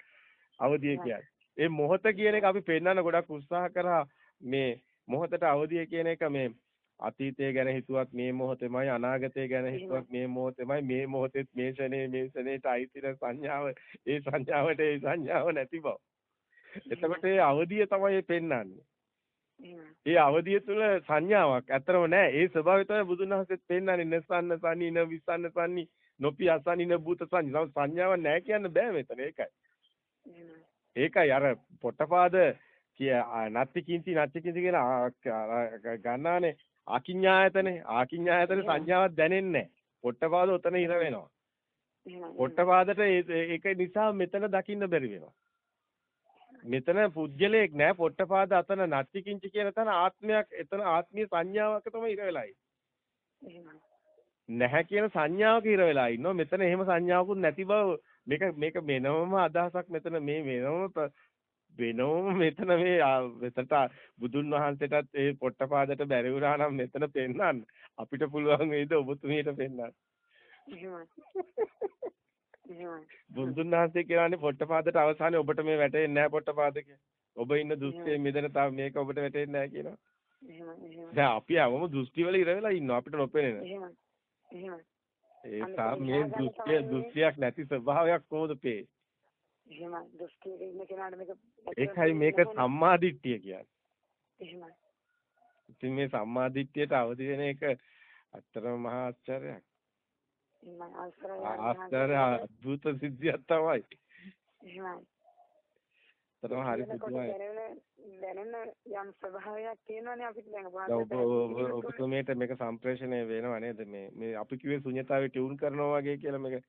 අවදිය කියන්නේ. ඒ මොහොත කියන එක අපි පෙන්වන්න ගොඩක් උත්සාහ කරා මේ මොහොතට අවදිය කියන එක මේ අතීතය ගැන හිතුවත් මේ මොහොතේමයි අනාගතය ගැන හිතුවත් මේ මොහොතේමයි මේ මොහොතෙත් මේ ශනේ මේ ශනේට අයිතින සංඥාව ඒ සංඥාවට ඒ සංඥාව නැති බව. එතකොට ඒ අවදිය තමයි පෙන්වන්නේ. ඒ අවදිය තුළ සංඥාවක් ඇතරම නැහැ. ඒ ස්වභාවය තමයි බුදුන් වහන්සේත් පෙන්වන්නේ නසන්න සනි න විසන්න සනි නොපි අසනි න භූත සංඥා. සංඥාවක් නැහැ කියන්න බෑ මෙතන ඒකයි. ඒකයි අර පොට්ටපාද කිය නත්ති කිංචි නත්ති කිංචි කියන ගන්නානේ ආකින්ඥායතනේ ආකින්ඥායතනේ සංඥාවක් දැනෙන්නේ නැහැ. පොට්ටපාද උතන ඉර වෙනවා. පොට්ටපාදට ඒක නිසා මෙතන දකින්න බැරි වෙනවා. මෙතන පුජ්‍යලයක් නෑ පොට්ටපාද අතන නත්ති කිංචි කියන තැන ආත්මයක් එතන ආත්මීය සංඥාවක් තමයි ඉර වෙලා නැහැ කියන සංඥාවක ඉර වෙලා ඉන්නවා. මෙතන එහෙම සංඥාවකුත් නැති බව මේක මේක වෙනම අදහසක් මෙතන මේ වෙනම වෙනම මෙතන මේ මෙතනට බුදුන් වහන්සේටත් ඒ පොට්ටපාදට බැරි වුණා නම් මෙතන පෙන්වන්න අපිට පුළුවන් වේද ඔබතුමීට පෙන්වන්න බුදුන් වහන්සේ කියන්නේ පොට්ටපාදට අවසානයේ ඔබට මේ වැටෙන්නේ නැහැ පොට්ටපාද ඔබ ඉන්න දෘෂ්ටියේ මිදෙන තාම මේක ඔබට වැටෙන්නේ නැහැ කියනවා. දැන් අපි අවම දෘෂ්ටි වල ඉර වෙලා ඉන්නවා. අපිට නොපෙනෙන. ඒ තාම මේ දෘෂ්ටිය දෘෂ්ටියක් නැති ස්වභාවයක් කොහොමද පේ? එහෙම දෘෂ්ටියක ඉන්න කෙනාට මේක ඒකයි මේක සම්මාදිට්ඨිය කියන්නේ. එහෙමයි. ඉතින් මේ සම්මාදිට්ඨියට අවදි වෙන එක අත්‍තරම මහා ආශ්චර්යයක්. ආශ්චර්ය අద్భుත සිද්ධියක් තමයි. එහෙමයි. තරම හරි පුදුමයි. දැනෙන යම් ස්වභාවයක් තියෙනවනේ අපිට දැන් ඔබ ඔබතුමීට මේක සම්ප්‍රේෂණය වෙනව නේද මේ මේ අපි කිව්වේ ශුන්‍යතාවේ ටියුන් කරනවා වගේ කියලා මේක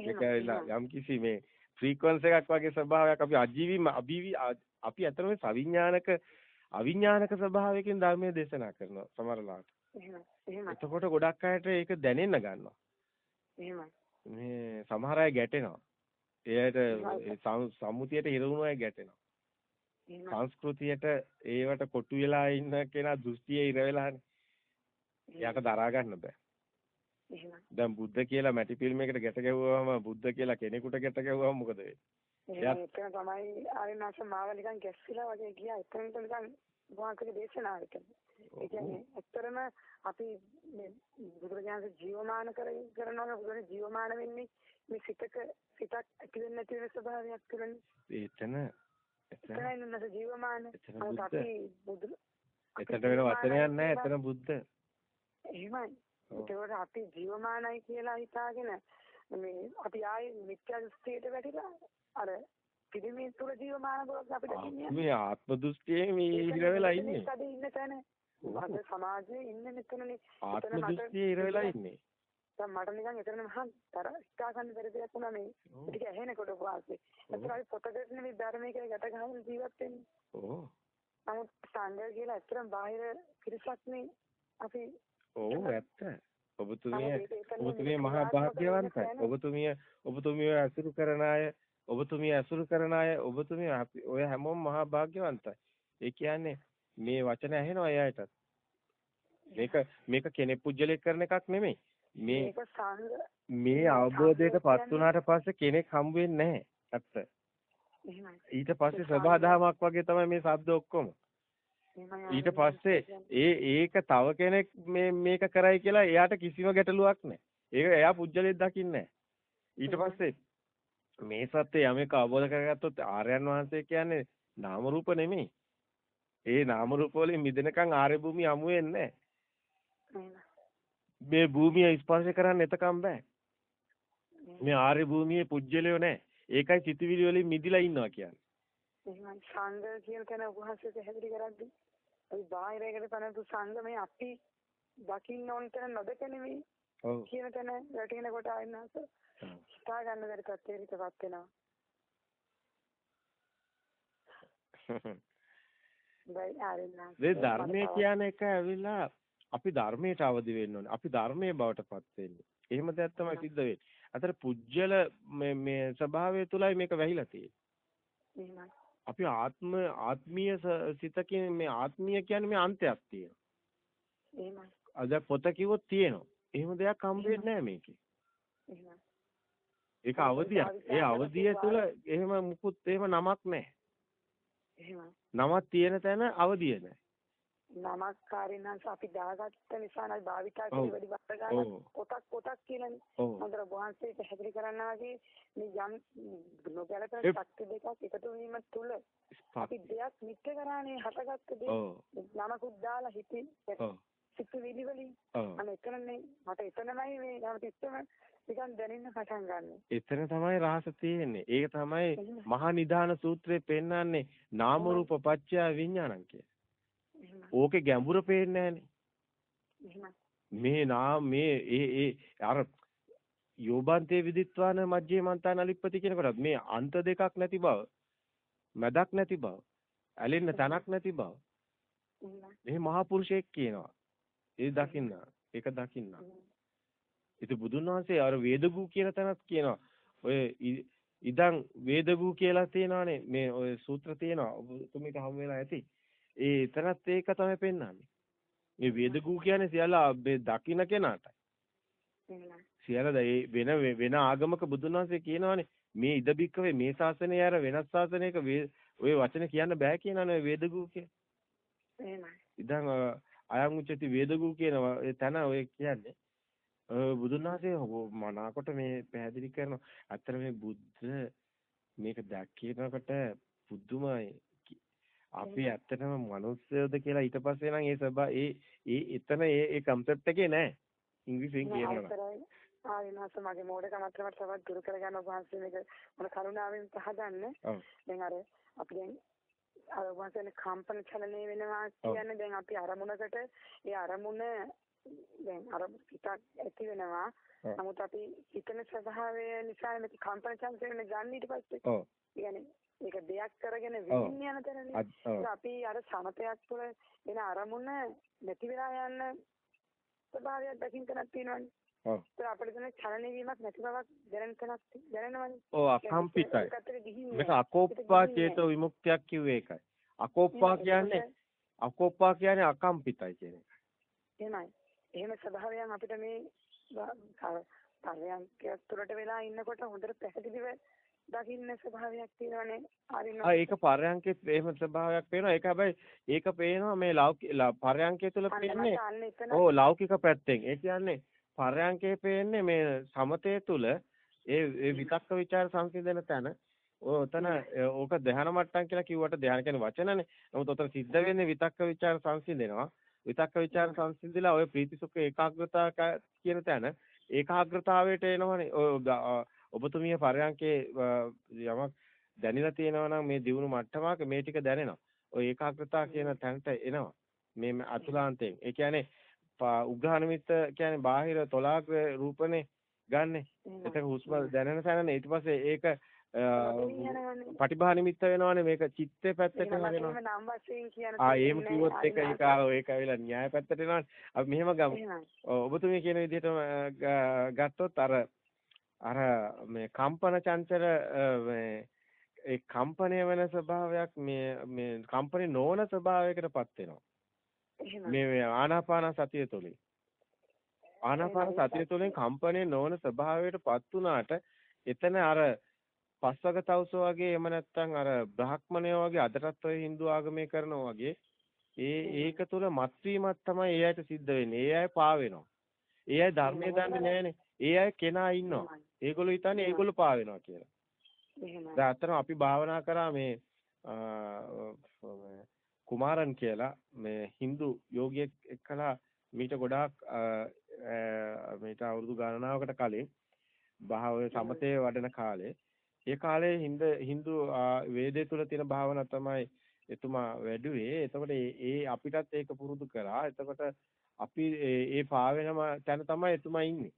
මේක යම් කිසි මේ ෆ්‍රීකවන්ස් එකක් වගේ ස්වභාවයක් අපි අජීවී අභිවි අපි අතන මේ සවිඥානික අවිඥානික ස්වභාවයකින් ධර්මයේ දේශනා කරනවා සමහරලාට. එතකොට ගොඩක් අයට ඒක දැනෙන්න ගන්නවා. එහෙමයි. මේ සමහර අය ගැටෙනවා. එයාට සම්මුතියට හිර වුණු අය ගැටෙනවා. සංස්කෘතියට ඒවට කොටු වෙලා ඉන්න කෙනා දෘෂ්ටියේ ඉර වෙලානේ. එයාට දරා ගන්න බෑ. දැන් බුද්ධ කියලා මැටි ෆිල්ම් එකකට ගැට ගැහුවාම බුද්ධ කියලා කෙනෙකුට ගැට ගැහුවාම මොකද වෙන්නේ? එයා එතන තමයි ආරිනාස මාව නිකන් ගැස්සිලා වගේ ගියා. එතනට නිකන් වාකක දේශනාවට. ඒ කියන්නේ ඇත්තටම අපි මේ බුදුරජාණන් ජීවමාන කරනවා බුදුරජාණන් ජීවමාන වෙන්නේ මේ සිතක සිතක් ඇති වෙන්නේ නැති වෙන ස්වභාවයක් තුළනේ. එතන එතන නේද ජීවමාන. අපි බුදු එතන වෙන වචනයක් නැහැ. එතන බුද්ධ. එහෙමයි. ඒකවල අපි ජීවමානයි කියලා හිතාගෙන මේ අපි ආයේ මිත්‍යා දෘෂ්ටියට වැටිලා අර පිළිමේ තුල ජීවමාන බවක් අපිට කියන්නේ. මේ ආත්ම දෘෂ්ටියේ මේ ඉර වෙලා ඉන්නේ. ඉන්න තැන අද සමාජයේ ඉන්නේ මෙතනනේ. ආත්ම දෘෂ්ටියේ ඉර වෙලා ඉන්නේ. දැන් මට නිකන් එතන මහා තර හිතා ගන්න බැරි දෙයක් වුණා මේ. ටික ඇහෙනකොට වාසේ. ඒතර අපි පොතකට නෙවෙයි ධර්මයේ ගැට ගහගෙන ජීවත් වෙන්නේ. ඕ. නමුත් සංඝ කියලා ඇත්තටම බාහිර පිරිසක් නේ අපි ඔව් ඇත්ත. ඔබතුමිය ඔබතුමිය මහා භාග්‍යවන්තයි. ඔබතුමිය ඔබතුමිය අසුරු කරන අය ඔබතුමිය අසුරු කරන අය ඔබතුමිය ඔය හැමෝම මහා භාග්‍යවන්තයි. ඒ කියන්නේ මේ වචන ඇහෙනවා එයාටත්. මේක මේක කෙනෙක් පුජ්‍යලයක් කරන එකක් නෙමෙයි. මේ මේ අවබෝධයටපත් වුණාට පස්සේ කෙනෙක් හම්බ වෙන්නේ නැහැ. ඇත්ත. ඊට පස්සේ සබහාදහමක් වගේ තමයි මේ ශබ්ද ඔක්කොම. ඊට පස්සේ ඒ ඒක තව කෙනෙක් මේ මේක කරයි කියලා එයාට කිසිම ගැටලුවක් නැහැ. ඒක එයා පුජ්‍යලෙක් දකින්නේ ඊට පස්සේ මේ සත්‍ය යමෙක් අවබෝධ කරගත්තොත් ආර්යයන් වහන්සේ කියන්නේ නාම රූප නෙමෙයි. ඒ නාම රූප වලින් මිදෙනකන් ආර්ය භූමිය හමු වෙන්නේ මේ භූමිය ස්පර්ශ කරන්න එතකම් බෑ. මේ ආර්ය භූමියේ පුජ්‍යලයෝ නැහැ. ඒකයි සිතුවිලි වලින් මිදිලා ඉන්නවා කියන්නේ. එහෙනම් සංඝ කියන කෙනා උපහාසයට හැදිරි කරද්දී අපි බාහිරයකට තනතු සංගමේ අපි දකින්න ඕන තැන නොදක නෙවෙයි ඔව් කියන තැන වැටෙනකොට ආයෙත් හිතා ගන්න බැරි තත්ත්වයකටපත් වෙනවා. මේ ධර්මයේ කියන එක ඇවිල්ලා අපි ධර්මයට අවදි වෙන්න ඕනේ. අපි ධර්මයේ බවටපත් වෙන්නේ. එහෙම දෙයක් තමයි සිද්ධ වෙන්නේ. අතර පුජ්‍යල මේ මේ ස්වභාවය තුලයි මේක වැහිලා තියෙන්නේ. එහෙමයි. අපි ආත්ම ආත්මීය සිතකින් මේ ආත්මීය කියන්නේ මේ අන්තයක් තියෙනවා. එහෙමයි. අද පොත කිව්වොත් තියෙනවා. එහෙම දෙයක් හම්බ වෙන්නේ නැහැ මේකේ. එහෙමයි. ඒක අවදියක්. ඒ අවදිය තුල එහෙම මුකුත් එහෙම නමක් නැහැ. එහෙමයි. නමක් තියෙන තැන අවදිය නැහැ. නමක් කාරිනාස් අපි දාගත්ත නිසා නයි භාවිතා. කරේ වැඩි බාර ගන්න. පොතක් පොතක් කියලානේ. හොඳට වහන්සේ පැහැදිලි කරනවා වගේ මේ යම් නොගැලපෙන ශක්ති දෙකක් එකතු වීම තුල අපි දෙයක් මිත්‍ය කරානේ හටගත්ත දේ. නමකුත් දාලා හිතින් ඔව්. සිතුවිලි වලින් ඔව්. අනේ එතනනේ මට එතනමයි මේ නම් තිස්සම නිකන් දැනෙන්න පටන් ගන්න. එතන තමයි රහස තියෙන්නේ. ඒක තමයි. මහා නිදාන සූත්‍රයේ පෙන්නන්නේ නාම රූප පත්‍ය විඥානං කියලා. ඕකේ ගැඹුර පේන්නේ නැහනේ. මේ නා මේ ඒ ඒ අර යෝබන්තේ විදිත්වාන මජ්ජේ මන්තාන අලිප්පති කියනකොට මේ අන්ත දෙකක් නැති බව මැදක් නැති බව ඇලෙන්න තැනක් නැති බව. මේ මහා පුරුෂයෙක් කියනවා. ඒ දකින්න ඒක දකින්න. ඉතින් බුදුන් වහන්සේ අර වේදගු කියන තැනත් කියනවා. ඔය ඉදන් වේදගු කියලා තියෙනවානේ මේ ඔය සූත්‍ර තියෙනවා ඔබතුමීට හම් වෙලා ඇති ඒ එතනත් ඒක තමයි පෙන්වන්නේ මේ වේදගු කියන්නේ සියල්ල මේ දකින්න කෙනාට එහෙම. සියල්ල වෙන වෙන ආගමක බුදුන් වහන්සේ කියනවානේ මේ ඉද බික්කවේ මේ ශාසනය අර වෙනස් ශාසනයක ඔය වචන කියන්න බෑ කියනනේ වේදගු කිය. එහෙමයි. ඉතින් අයං උච්චති වේදගු කියන තැන ඔය කියන්නේ බුදුන් වහන්සේ මනාකොට මේ පැහැදිලි කරනවා. අතර මේ බුද්ධ මේක දැක්කේනකොට පුදුමයි. අපි ඇත්තටම මිනිස්සුද කියලා ඊට පස්සේ නම් ඒ සබා ඒ ඒ එතන ඒ ඒ concept එකේ නෑ. ඉංග්‍රීසියෙන් කියනවා. ආයෙත් මගේ මෝඩකමත් තවත් දුරු කරගන්න ඔබ වහන්සේ මේක මොන කරුණාවෙන් පහදන්න දැන් අර අපි දැන් අර වසන කම්පන චලනය වෙනවා කියන්නේ දැන් අපි අරමුණකට ඒ අරමුණ දැන් අර හිතක් ඇති වෙනවා. නමුත් අපි හිතන ස්වභාවය නිසා මේ කම්පන චලනය ගන්න ඊට පස්සේ ඔව්. කියන්නේ මේක දෙයක් කරගෙන විඳින්න යන තැනනේ. ඒක අපි අර සමතයක් තුළ එන අරමුණ නැති වෙලා යන ස්වභාවයක් දකින්න තැනක් තියෙනවනේ. ඔව්. ඒක අපිට දැන චලනය වීමක් නැති බවක් දැනෙන තැනක් දැනෙනවනේ. ඔව් අකම්පිතයි. මේක. අකෝප්පා චේතෝ විමුක්තියක් කිව්වේ ඒකයි. අකෝප්පා කියන්නේ අකෝප්පා කියන්නේ අකම්පිතයි කියන එක. එහෙමයි. එහෙම ස්වභාවයන් අපිට මේ පරයන්කයක් තුරට වෙලා ඉන්නකොට හොඳට පැහැදිලිව දකින්න ස්වභාවයක් තියෙනවනේ. හරිනවා ඒක පරයන්කෙත් එහෙම ස්වභාවයක් පේනවා. ඒක හැබැයි ඒක පේනවා මේ ලෞකික පරයන්කේ තුල පේන්නේ ඕ ලෞකික පැත්තෙන්. ඒ කියන්නේ පරයන්කේ පේන්නේ මේ සමතේ තුල ඒ විතක්ක ਵਿਚාර සංසිඳන තැන. ඔතන ඕක ධ්‍යාන මට්ටම් කියලා කිව්වට ධ්‍යාන කියන්නේ වචනනේ. නමුත් ඔතන සිද්ධ වෙන්නේ විතක්ක ਵਿਚාර සංසිඳනවා. විතක්ක ਵਿਚාර සංසිඳිලා ඔය ප්‍රීතිසුඛ ඒකාග්‍රතාව කියන තැන ඒකාග්‍රතාවයට එනවනේ. ඔය ඔබතුමිය පරයන්කේ යමක් දැනিলা තියෙනවා නම් මේ දියුණු මට්ටමක මේ ටික දැනෙනවා. ඔය ඒකාග්‍රතාව කියන තැනට එනවා. මේ අතුලාන්තයෙන්. ඒ කියන්නේ නිමිත්ත කියන්නේ බාහිර තොලාග්‍ර රූපනේ ගන්නෙ. එතක හුස්ම දැනෙන තැනනේ ඊට පස්සේ ඒක පටිභා නිමිත්ත වෙනවනේ මේක චිත්තේ පැත්තට හැරෙනවා. ආ එහෙම කිව්වොත් ඒක ඒක ඒක ඇවිල්ලා න්‍යාය පැත්තට එනවනේ. අපි මෙහෙම ගමු. ඔබතුමිය කියන විදිහටම ගත්තොත් අර අර මේ කම්පන චංචල මේ ඒ කම්පණය වෙන ස්වභාවයක් මේ මේ කම්පණය නොවන ස්වභාවයකටපත් වෙනවා. මේ ආනාපාන සතිය තුළින්. ආනාපාන සතිය තුළින් කම්පණය නොවන ස්වභාවයටපත් වුණාට එතන අර පස්වග තවුස වගේ එහෙම නැත්නම් අර බ්‍රාහ්මණය වගේ අදටත් ඔය Hindu ආගමේ කරනවා වගේ ඒ ඒක තුල මත්වීමක් තමයි ඒ අයට සිද්ධ වෙන්නේ. ඒ අය පා වෙනවා. ඒ අය ධර්මයේ දන්නේ නැහනේ. ඒ අය කෙනා ඉන්නවා. ඒගොල්ලෝ හිතන්නේ ඒගොල්ලෝ පා වෙනවා කියලා. එහෙමයි. දැන් අපි භාවනා කරා මේ කුමාරන් කියලා මේ Hindu යෝගියෙක් එක්කලා මීට ගොඩාක් මීට අවුරුදු ගණනාවකට කලින් භාව සමතේ වඩන කාලේ ඒ කාලේ හින්ද Hindu වේදේ තුල තියෙන භාවනා තමයි එතුමා වැඩුවේ. එතකොට ඒ අපිටත් ඒක පුරුදු කරා. එතකොට අපි ඒ පාවෙනම තැන තමයි එතුමා ඉන්නේ.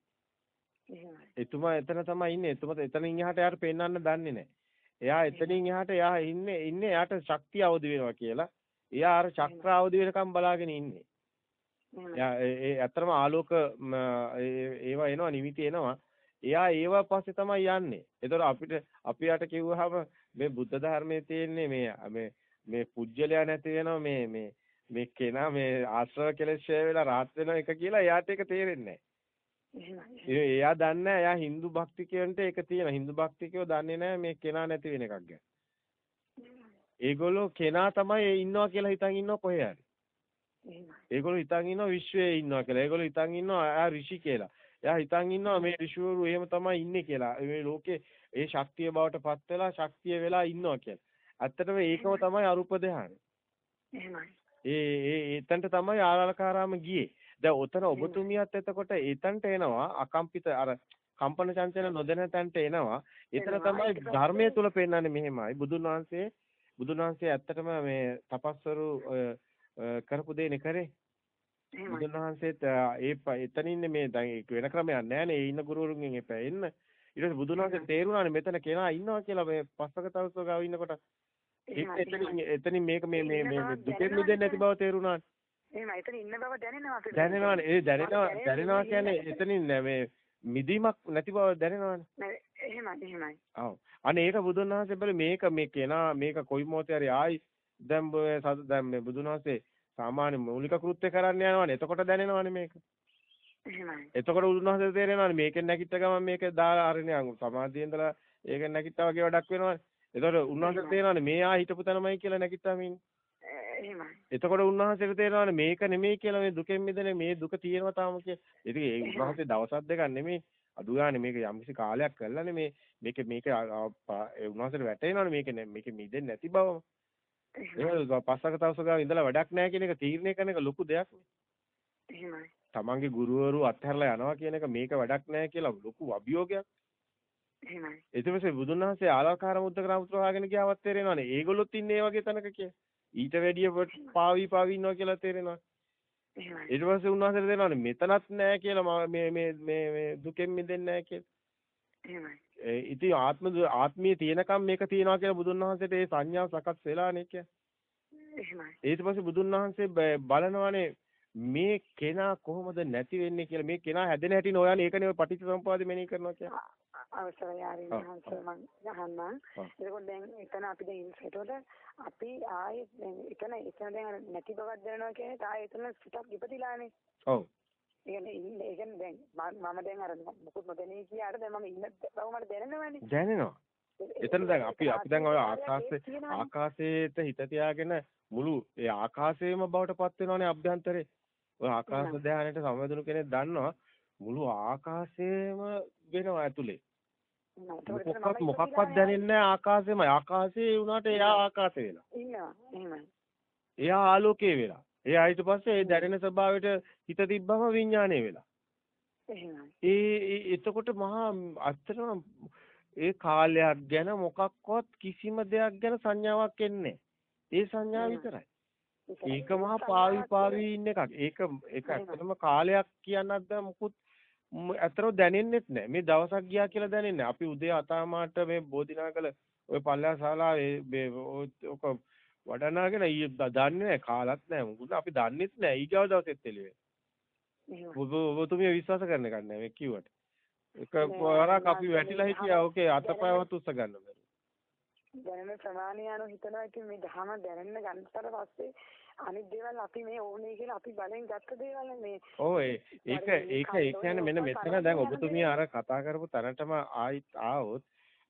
එතුමා එතන තමයි ඉන්නේ. එතුමා එතනින් එහාට එයාට පෙන්වන්න දන්නේ නැහැ. එයා එතනින් එහාට එයා ඉන්නේ ඉන්නේ එයාට ශක්තිය අවදි වෙනවා කියලා. එයා අර චක්‍ර අවදි වෙනකම් බලාගෙන ඉන්නේ. එයා ඒ ඇත්තටම ආලෝක ඒවා එනවා නිමිති එනවා. එයා ඒව පස්සේ තමයි යන්නේ. ඒතර අපිට අපි යට කිව්වහම මේ බුද්ධ ධර්මයේ තියෙන්නේ මේ මේ මේ පුජ්‍යලයා නැති වෙනවා මේ මේ මේ කෙනා මේ ආශ්‍රව කෙලෙස් ඡය වෙලා rahat වෙන එක කියලා එයාට ඒක තේරෙන්නේ නැහැ. එයා දන්නේ එයා Hindu භක්තිකයන්ට ඒක තියෙන. Hindu භක්තිකයෝ දන්නේ නැහැ මේ කෙනා නැති වෙන එකක් ගැන. ඒගොල්ලෝ කෙනා තමයි ඉන්නවා කියලා හිතන් ඉන්නව කොහේ හරි. ඒගොල්ලෝ හිතන් ඉන්නවා විශ්වයේ ඉන්නවා කියලා. ඒගොල්ලෝ හිතන් ඉන්නවා ආ ඍෂි කියලා. එයා හිතන් ඉන්නවා මේ ඍෂිවරු එහෙම තමයි ඉන්නේ කියලා. මේ ලෝකේ ඒ ශක්තිය බවට පත් වෙලා ශක්තිය වෙලා ඉන්නවා කියලා. ඇත්තටම ඒකම තමයි අරුප ධානය. එහෙමයි. ඒ ඒ එතනට තමයි ආරල්කාරාම ගියේ. දැන් ඔතන ඔබතුමියත් එතකොට එතනට එනවා අකම්පිත අර කම්පන චංචල නොදැන තැනට එනවා. එතන තමයි ධර්මයේ තුල පෙන්වන්නේ මෙහෙමයි. බුදුන් වහන්සේ බුදුන් වහන්සේ ඇත්තටම මේ තපස්වරු කරපු දෙන්නේ කරේ. බුදුන් වහන්සේත් ඒ එතනින් මේ දැන් වෙන ක්‍රමයක් නැහැ නේ. ඉන්න ගුරුවරුන්ගෙන් එපා එන්න. ඊට පස්සේ බුදුන් වහන්සේ තේරුණානේ මෙතන කෙනා ඉන්නවා කියලා මේ පස්සක තවසෝ ගාව ඉන්නකොට එතනින් එතනින් මේක මේ මේ මේ දුකෙන් මිදෙන්නේ නැති බව තේරුණානේ. එහෙනම් එතන ඉන්න බව දැනෙනවා අපිට. දැනෙනවානේ. ඒ දැනෙනවා දැනෙනවා කියන්නේ එතනින් මේ මිදීමක් නැති බව දැනෙනවානේ. එහෙමයි එහෙමයි. ඔව්. අනේ ඒක බුදුන් වහන්සේ බල මේක මේ කෙනා මේක කොයි මොහොතේ හරි ආයි දැන් දැන් මේ බුදුන් වහන්සේ සාමාන්‍ය මූලික කෘත්‍ය කරන්න යනවානේ. එතකොට දැනෙනවානේ මේක. එහෙමයි. එතකොට උන්වහන්සේ තේරෙනවානේ මේකෙන් නැගිට ගමන් මේක දාලා අරගෙන සමාධියෙන් දාලා ඒකෙන් නැගිට්ටා වගේ වැඩක් වෙනවානේ. එතකොට උන්වහන්සේ තේරෙනවානේ මේ ආ හිටපු තැනමයි කියලා නැගිට්ටාම ඉන්නේ. එහෙමයි. එතකොට උන්වහන්සේට තේරෙනවානේ මේක නෙමෙයි කියලා මේ දුකෙන් මිදෙන මේ දුක තියෙනවා තාම කිය. ඉතින් ඒ උන්වහන්සේ දවසක් දෙකක් නෙමෙයි අඩු ගානේ මේක යම්කිසි කාලයක් කරලානේ මේ මේක මේක උන්වහන්සේට වැටෙනවානේ මේක මේක මිදෙන්නේ නැති බව. ඒක පස්සක තවස ගාව ඉඳලා වැඩක් නැහැ කියන එක තීරණය කරන එක ලොකු දෙයක් නේ. එහෙමයි. තමන්ගේ ගුරුවරු අත්හැරලා යනවා කියන එක මේක වැඩක් නැහැ කියලා ලොකු අභියෝගයක්. එහෙමයි. ඊට පස්සේ බුදුන් වහන්සේ ආලෝකාර මුද්දක රාමුත්‍ර හොයාගෙන ගියාවත් තේරෙනවානේ. ඒගොල්ලොත් ඉන්නේ ඒ වගේ තැනක කිය. ඊට වැඩිය පාවි පාවි ඉන්නවා කියලා තේරෙනවා. ඊට පස්සේ උන්වහන්සේට තේරෙනවානේ මෙතනත් නැහැ කියලා මේ මේ මේ මේ දුකෙන් මිදෙන්නේ නැහැ කියලා. එහෙමයි. ඉතින් ආත්ම ආත්මීය තියෙනකම් මේක තියනවා කියලා බුදුන් වහන්සේට ඒ සංඥාව සකස් කිය. එහෙමයි. ඊට පස්සේ බුදුන් වහන්සේ බලනවානේ මේ කෙනා කොහොමද නැති වෙන්නේ කියලා මේ කෙනා හැදෙන හැටි නොයන්නේ ඒකනේ ඔය පටිච්චසමුප්පාද මෙනෙහි කරනවා කියන්නේ. අවසරයි ආරින් වහන්සේ මම අහන්නම්. ඒකෝ දැන් එතන අපි දැන් ඉන්සෙටෝද අපි ආයේ දැන් එතන එතන දැන් නැති බවක් දැනනවා කියන්නේ ආයේ එතන සිතක් ඉපදිලානේ. ඔව්. ඒ කියන්නේ ඒ කියන්නේ දැන් මම දැන් අර මොකුත් නොදැනී කියාට දැන් මම ඉන්න බව මට දැනෙනවනේ. දැනෙනවා. එතන දැන් අපි අපි දැන් ඔය ආකාශයේ ආකාශයේට හිත තියාගෙන මුළු ඒ ආකාශයේම බවට පත් වෙනවනේ අභ්‍යන්තරේ. ඔය ආකාශ ධානයට සමවැදුණු කෙනෙක් දන්නවා මුළු ආකාශයේම වෙනවා ඇතුලේ. මොකක්වත් මොකක්වත් දැනෙන්නේ ආකාශෙමයි. ආකාශයේ වුණාට එයා ආකාශය වෙලා. ඉන්නවා. එහෙමයි. එයා ආලෝකයේ වෙලා. එයා ඊට පස්සේ ඒ දැනෙන ස්වභාවයට හිත තිබ්බම විඥානය වෙලා. එහෙමයි. ඒ එතකොට මහා අත්‍තරම ඒ කාලයක් ගැන මොකක්වත් කිසිම දෙයක් ගැන සංඥාවක් එන්නේ ඒ සංඥා විතරයි. ඒක මහා පාවි පාවි ඉන්න එකක්. ඒක ඒක ඇත්තටම කාලයක් කියන්නත් බෑ මොකුත් ඇත්තටම දැනෙන්නෙත් නෑ. මේ දවසක් ගියා කියලා දැනෙන්නේ අපි උදේ අතාමාට මේ බෝධිනාගල ඔය පල්ලා ශාලාවේ මේ ඔක වඩනාගෙන ඊ දන්නේ නෑ කාලත් නෑ මොකද අපි දන්නෙත් නෑ ඊගව දවසෙත් එළියේ. ඔබතුමිය විශ්වාස කරන්න එකක් නෑ මේ කිව්වට. එක වරක් අපි වැටිලා හිටියා ඕකේ අතපයවත් උස්ස ගන්න බැරි. දැනෙන ප්‍රමාණය අනුව හිතනවා ඉතින් මේ ධහම දැනෙන්න ගන්නතර පස්සේ අනිත් දේවල් අපි මේ ඕනේ කියලා අපි බලෙන් ගත්ත දේවල් මේ ඔව් ඒක ඒක ඒ කියන්නේ මෙන්න මෙතන දැන් ඔබතුමිය අර කතා කරපු තැනටම ආයිත් ආවොත්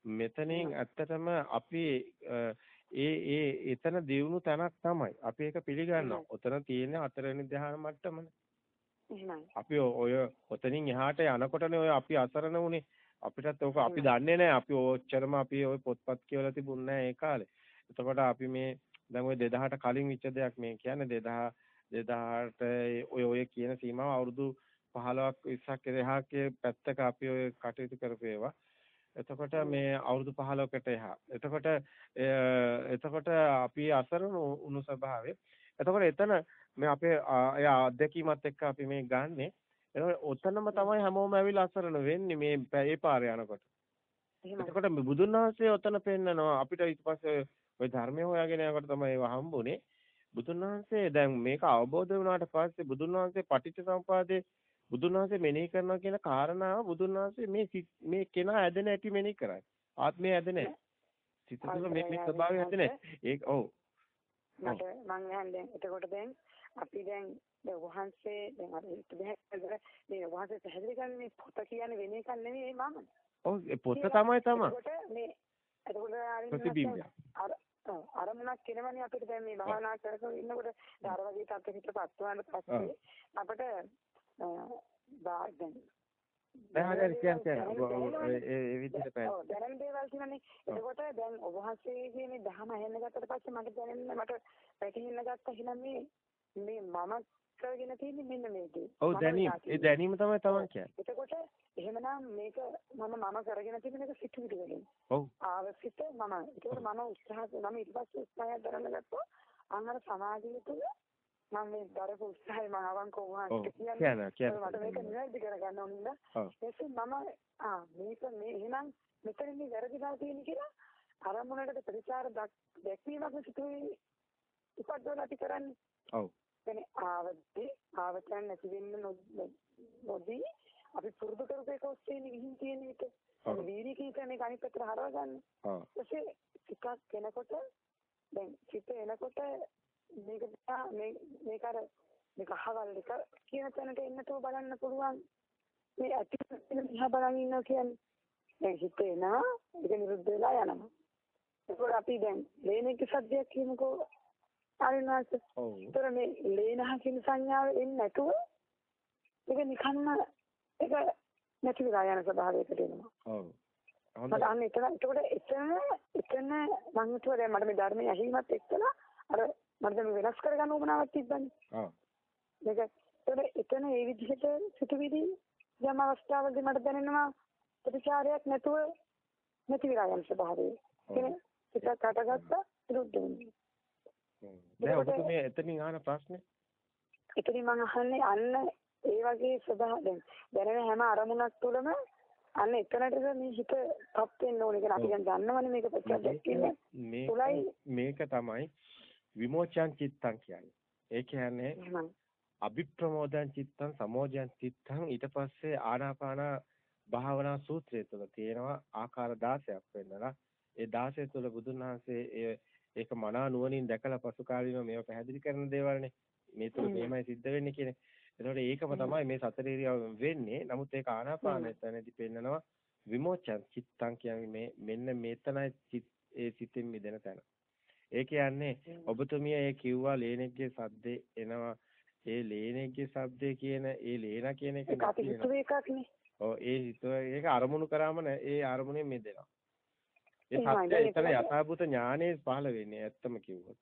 මෙතනින් ඇත්තටම අපි ඒ ඒ එතන දියුණු තැනක් තමයි. අපි ඒක පිළිගන්නවා. ඔතන තියෙන හතරවෙනි ධ්‍යාන මට්ටමනේ. අපි ඔය ඔතනින් එහාට යනකොටනේ ඔය අපි අසරණ උනේ. අපිටත් ඕක අපි දන්නේ නැහැ. අපි ඔච්චරම අපි ওই පොත්පත් කියවලා තිබුණේ නැහැ ඒ කාලේ. එතකොට අපි මේ දැන් ওই 2000ට කලින් විච්ච දෙයක් මේ කියන්නේ 2000 2000ට ඔය ඔය කියන සීමාව අවුරුදු 15ක් 20ක් එහාකේ පැත්තක අපි ඔය කටයුතු කරපු ඒවා. එතකොට මේ අවුරුදු 15කට එහා. එතකොට එතකොට අපි අසරණ උණු ස්වභාවය. එතකොට එතන මේ අපේ ඒ අත්දැකීමත් එක්ක අපි මේ ගන්නෙ. එතකොට ඔතනම තමයි හැමෝම ඇවිල්ලා අසරණ වෙන්නේ මේ ඒ පාරේ යනකොට. එතකොට බුදුන් වහන්සේ ඔතන පෙන්නනවා අපිට ඊට පස්සේ ওই ධර්මය හොයාගෙන යනකොට තමයි ඒව හම්බුනේ. බුදුන් වහන්සේ දැන් මේක අවබෝධ වුණාට පස්සේ බුදුන් වහන්සේ පටිච්ච සමුපාදේ බුදුන් වහන්සේ මෙනෙහි කරනවා කියන කාරණාව බුදුන් වහන්සේ මේ මේ කෙනා ඇදෙන ඇති මෙනෙහි කරන්නේ. ආත්මය ඇදෙන්නේ සිත තුළ මේ මේ ස්වභාවය ඇදෙන්නේ. ඒක ඔව්. මට මං අහන්නේ එතකොට දැන් අපි දැන් දැන් වහන්සේ දැන් අර ඉතින් මේ වහන්සේ පැහැදිලි කරන්නේ මේ පොත කියන්නේ වෙන එකක් නෙවෙයි මම. ඔව් ඒ පොත තමයි තමයි. මේ එතකොට. අර අරමුණක් කෙනවනේ අපිට දැන් මේ භාවනා කරගෙන ඉන්නකොට අර වගේ තත්ත්වයකට පත් වුණාට පස්සේ අපිට දැන් දැන් කියන්නේ ඒ විදිහට පැය. ඔව් දැනෙන දේවල් කියනනේ. එතකොට දැන් ඔබ වහන්සේගේ මේ දහම ඇහෙන්න ගත්තට පස්සේ මට දැනෙන්න මට පැටහෙන්න ගත්ත එහෙනම් මේ මේ මම කරගෙන තියෙන්නේ මෙන්න මේකේ. ඔව් දැනීම. ඒ දැනීම තමයි තමන් කියන්නේ. එතකොට එහෙමනම් මේක මම මම කරගෙන තියෙන එක සිතුවිලි වලින්. ඔව්. ආවසිත මම. ඒකෝට මම උත්සාහ මම ඊට පස්සේ උත්සාහයක් දරන්න ගත්තා. අන්නර සමාධිය තුළ මම මේ දරපු උත්සාහය මම අවංකව වහන්සේ කියන්නේ. මට මේක නිවැරදි කරගන්න ඕන නේද? ඒක මම ආ මේක මේ එහෙනම් මෙතනදී වැරදිලා තියෙන කියලා අරමුණකට ප්‍රතිචාර දැක්වීමක් සිතුවේ උපද්දවලා කරන්නේ. ඔව්. කියන්නේ ආවදී ආවතන් නැති වෙන්න නොදී අපි පුරුදු කරපු එක ඔස්සේ විහිං තියෙන එක. වීර්ය කියන එක අනිත් පැත්තට හරව ගන්න. ඔව්. ඊපස්සේ ටිකක් කෙනකොට දැන් චිත එනකොට මේක මේ මේක අර මේක අහවල් එක කියන තැනට එන්නතෝ බලන්න පුළුවන්. මේ ඇති වෙන දිහා බලන් ඉන්නවා කියන්නේ. දැන් හිත එනවා ඒක නිරුද්ධ වෙලා යනවා. ඒකෝර අපි දැන් ලේනෙක සද්දයක් කියනකෝ ආරිනාස. ඔව්. ඒතර මේ ලේනහ කියන සංඥාව එන්නේ නැතුව ඒක නිකන්ම ඒක නැති වෙලා යන ස්වභාවයකට එනවා. ඔව්. මට අන්න එතන එතකොට එතන එතන මම හිතුවා දැන් මට මේ ධර්මයේ ඇහිීමත් එක්කලා අර මට දැන් වෙනස් කරගන්න උවමනාවක් තිබ්බනේ. ඔව්. මේක ඒතකොට එතන ඒ විදිහට සිතුවිලි යම් අවස්ථාවකදී මට දැනෙනවා ප්‍රතිචාරයක් නැතුව නැති වෙලා යන ස්වභාවය. කියන්නේ පිටක් කටගත්ත විරුද්ධ වෙනවා. දැන් ඔබතුමිය එතනින් අහන ප්‍රශ්නේ? එතනින් මම අහන්නේ අන්න ඒ වගේ ස්වභාව. දැන් දැනෙන හැම අරමුණක් තුළම අන්න එතනටද මේ හිත පත් වෙන්න ඕනේ කියලා. අපි දැන් දන්නවනේ මේක ප්‍රත්‍යක්ෂ කියන්නේ. මේක තමයි විමෝචන චිත්තං කියන්නේ. ඒ කියන්නේ අභිප්‍රමෝදං චිත්තං සමෝජං චිත්තං. ඊට පස්සේ ආනාපාන භාවනා සූත්‍රය තුළ තියෙනවා ආකාර 16ක් වෙන්නලා. ඒ 16 තුළ බුදුන් වහන්සේ ඒක මනා නුවණින් දැකලා පසු කාලීනව මේව පැහැදිලි කරන දේවල්නේ මේ තුළ මේමයි සිද්ධ වෙන්නේ කියන්නේ. ඒතකොට ඒකම තමයි මේ සතර ඉරියව් වෙන්නේ. නමුත් ඒක ආනාපානය තැනදී පෙන්නනවා විමෝචන චිත්තං කියන්නේ මේ මෙන්න මෙතනයි ඒ සිතින් මිදෙන තැන. ඒ කියන්නේ ඔබතුමිය ඒ කිව්වා ලේනෙක්ගේ සද්දේ එනවා. ඒ ලේනෙක්ගේ සද්දේ කියන ඒ ලේන කියන එක අපි හිතුවේ එකක්නේ. ඔව් ඒ හිතුව ඒක අරමුණු කරාම ඒ අරමුණෙන් මිදෙනවා. ඒ සත්‍ය එතන යථාභූත ඥානෙ පහළ වෙන්නේ ඇත්තම කිව්වොත්.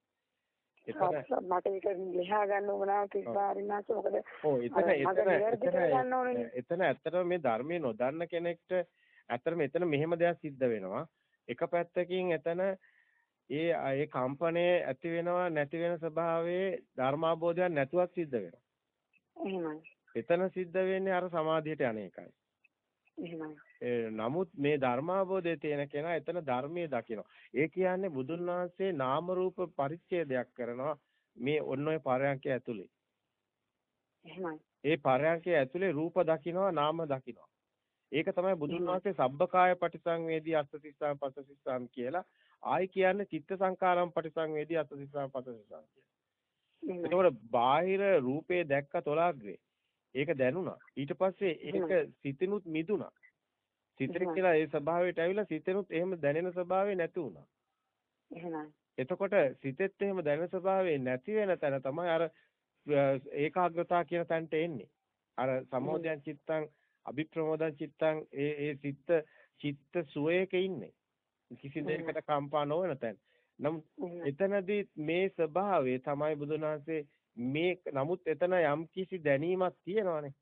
එතන මට ඒක ලියා ගන්න ඕන නම් කිස්පාරිනාස මොකද ඔව් එතන එතන එතන ඇත්තටම මේ ධර්මයේ නොදන්න කෙනෙක්ට ඇත්තටම එතන මෙහෙම දෙයක් සිද්ධ වෙනවා. එක පැත්තකින් එතන ඒ ඒ කම්පණය ඇති වෙනවා නැති වෙන ස්වභාවයේ ධර්මාබෝධයක් නැතුවත් සිද්ධ වෙනවා. එහෙමයි. එතන සිද්ධ වෙන්නේ අර සමාධියට අනේකයි නමුත් මේ ධර්මාබෝධයේ තියෙන කෙනා එතන ධර්මයේ දකිනවා. ඒ කියන්නේ බුදුන් වහන්සේ නාම රූප පරිච්ඡේදයක් කරනවා මේ ඔන්න ඔය පරයන්කය ඇතුලේ. ඒ පරයන්කය ඇතුලේ රූප දකිනවා නාම දකිනවා. ඒක තමයි බුදුන් වහන්සේ සබ්බකාය පටිසංවේදී අස්සතිස්සම් පස්සතිස්සම් කියලා ආයි කියන්නේ චිත්ත සංකාරම් පටිසංවේදී අස්සතිස්සම් පස්සතිස්සම් කියලා. එතකොට බාහිර රූපේ දැක්ක තොලාග්‍රේ ඒක දැනුණා. ඊට පස්සේ ඒක සිතිනුත් මිදුණා. සිතේ කියලා ඒ ස්වභාවයට ඇවිල්ලා සිතෙනුත් එහෙම දැනෙන ස්වභාවය නැති වුණා. එහෙමයි. එතකොට සිතෙත් එහෙම දැනෙන ස්වභාවය නැති වෙන තැන තමයි අර ඒකාග්‍රතාව කියන තැනට එන්නේ. අර සමෝදයන් චිත්තං අභිප්‍රමෝදන් චිත්තං ඒ ඒ සිත් චිත්ත සුවයක ඉන්නේ. කිසි දෙයකට කම්පා නොවන තැන. නම් එතනදී මේ ස්වභාවය තමයි බුදුන් වහන්සේ මේ නමුත් එතන යම් කිසි දැනීමක් තියෙනවානේ.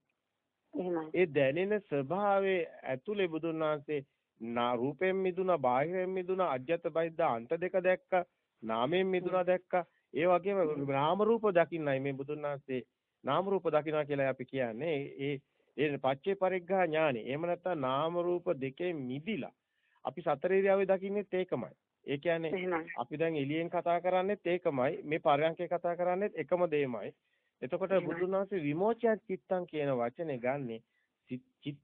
ඒ දැනෙන ස්වභාවයේ ඇතුලේ බුදුන් වහන්සේ නා රූපයෙන් මිදුණා, බාහිරයෙන් මිදුණා, අජ්‍යත බහිද්ද අන්ත දෙක දැක්කා, නාමයෙන් මිදුණා දැක්කා. ඒ වගේම නාම රූප දකින්නයි මේ බුදුන් වහන්සේ නාම රූප දකින්නවා කියලා අපි කියන්නේ. ඒ ඒ පච්චේ පරිග්ඝා ඥානෙ. එහෙම නැත්නම් නාම රූප දෙකේ මිදිලා අපි සතර ඉරියව්වේ දකින්නෙත් ඒකමයි. ඒ කියන්නේ අපි දැන් එළියෙන් කතා කරන්නේත් ඒකමයි. මේ පරයන්කේ කතා කරන්නේත් එකම දෙයමයි. එතකොට බුදුන් වහන්සේ විමෝචයන් චිත්තං කියන වචනේ ගන්නෙ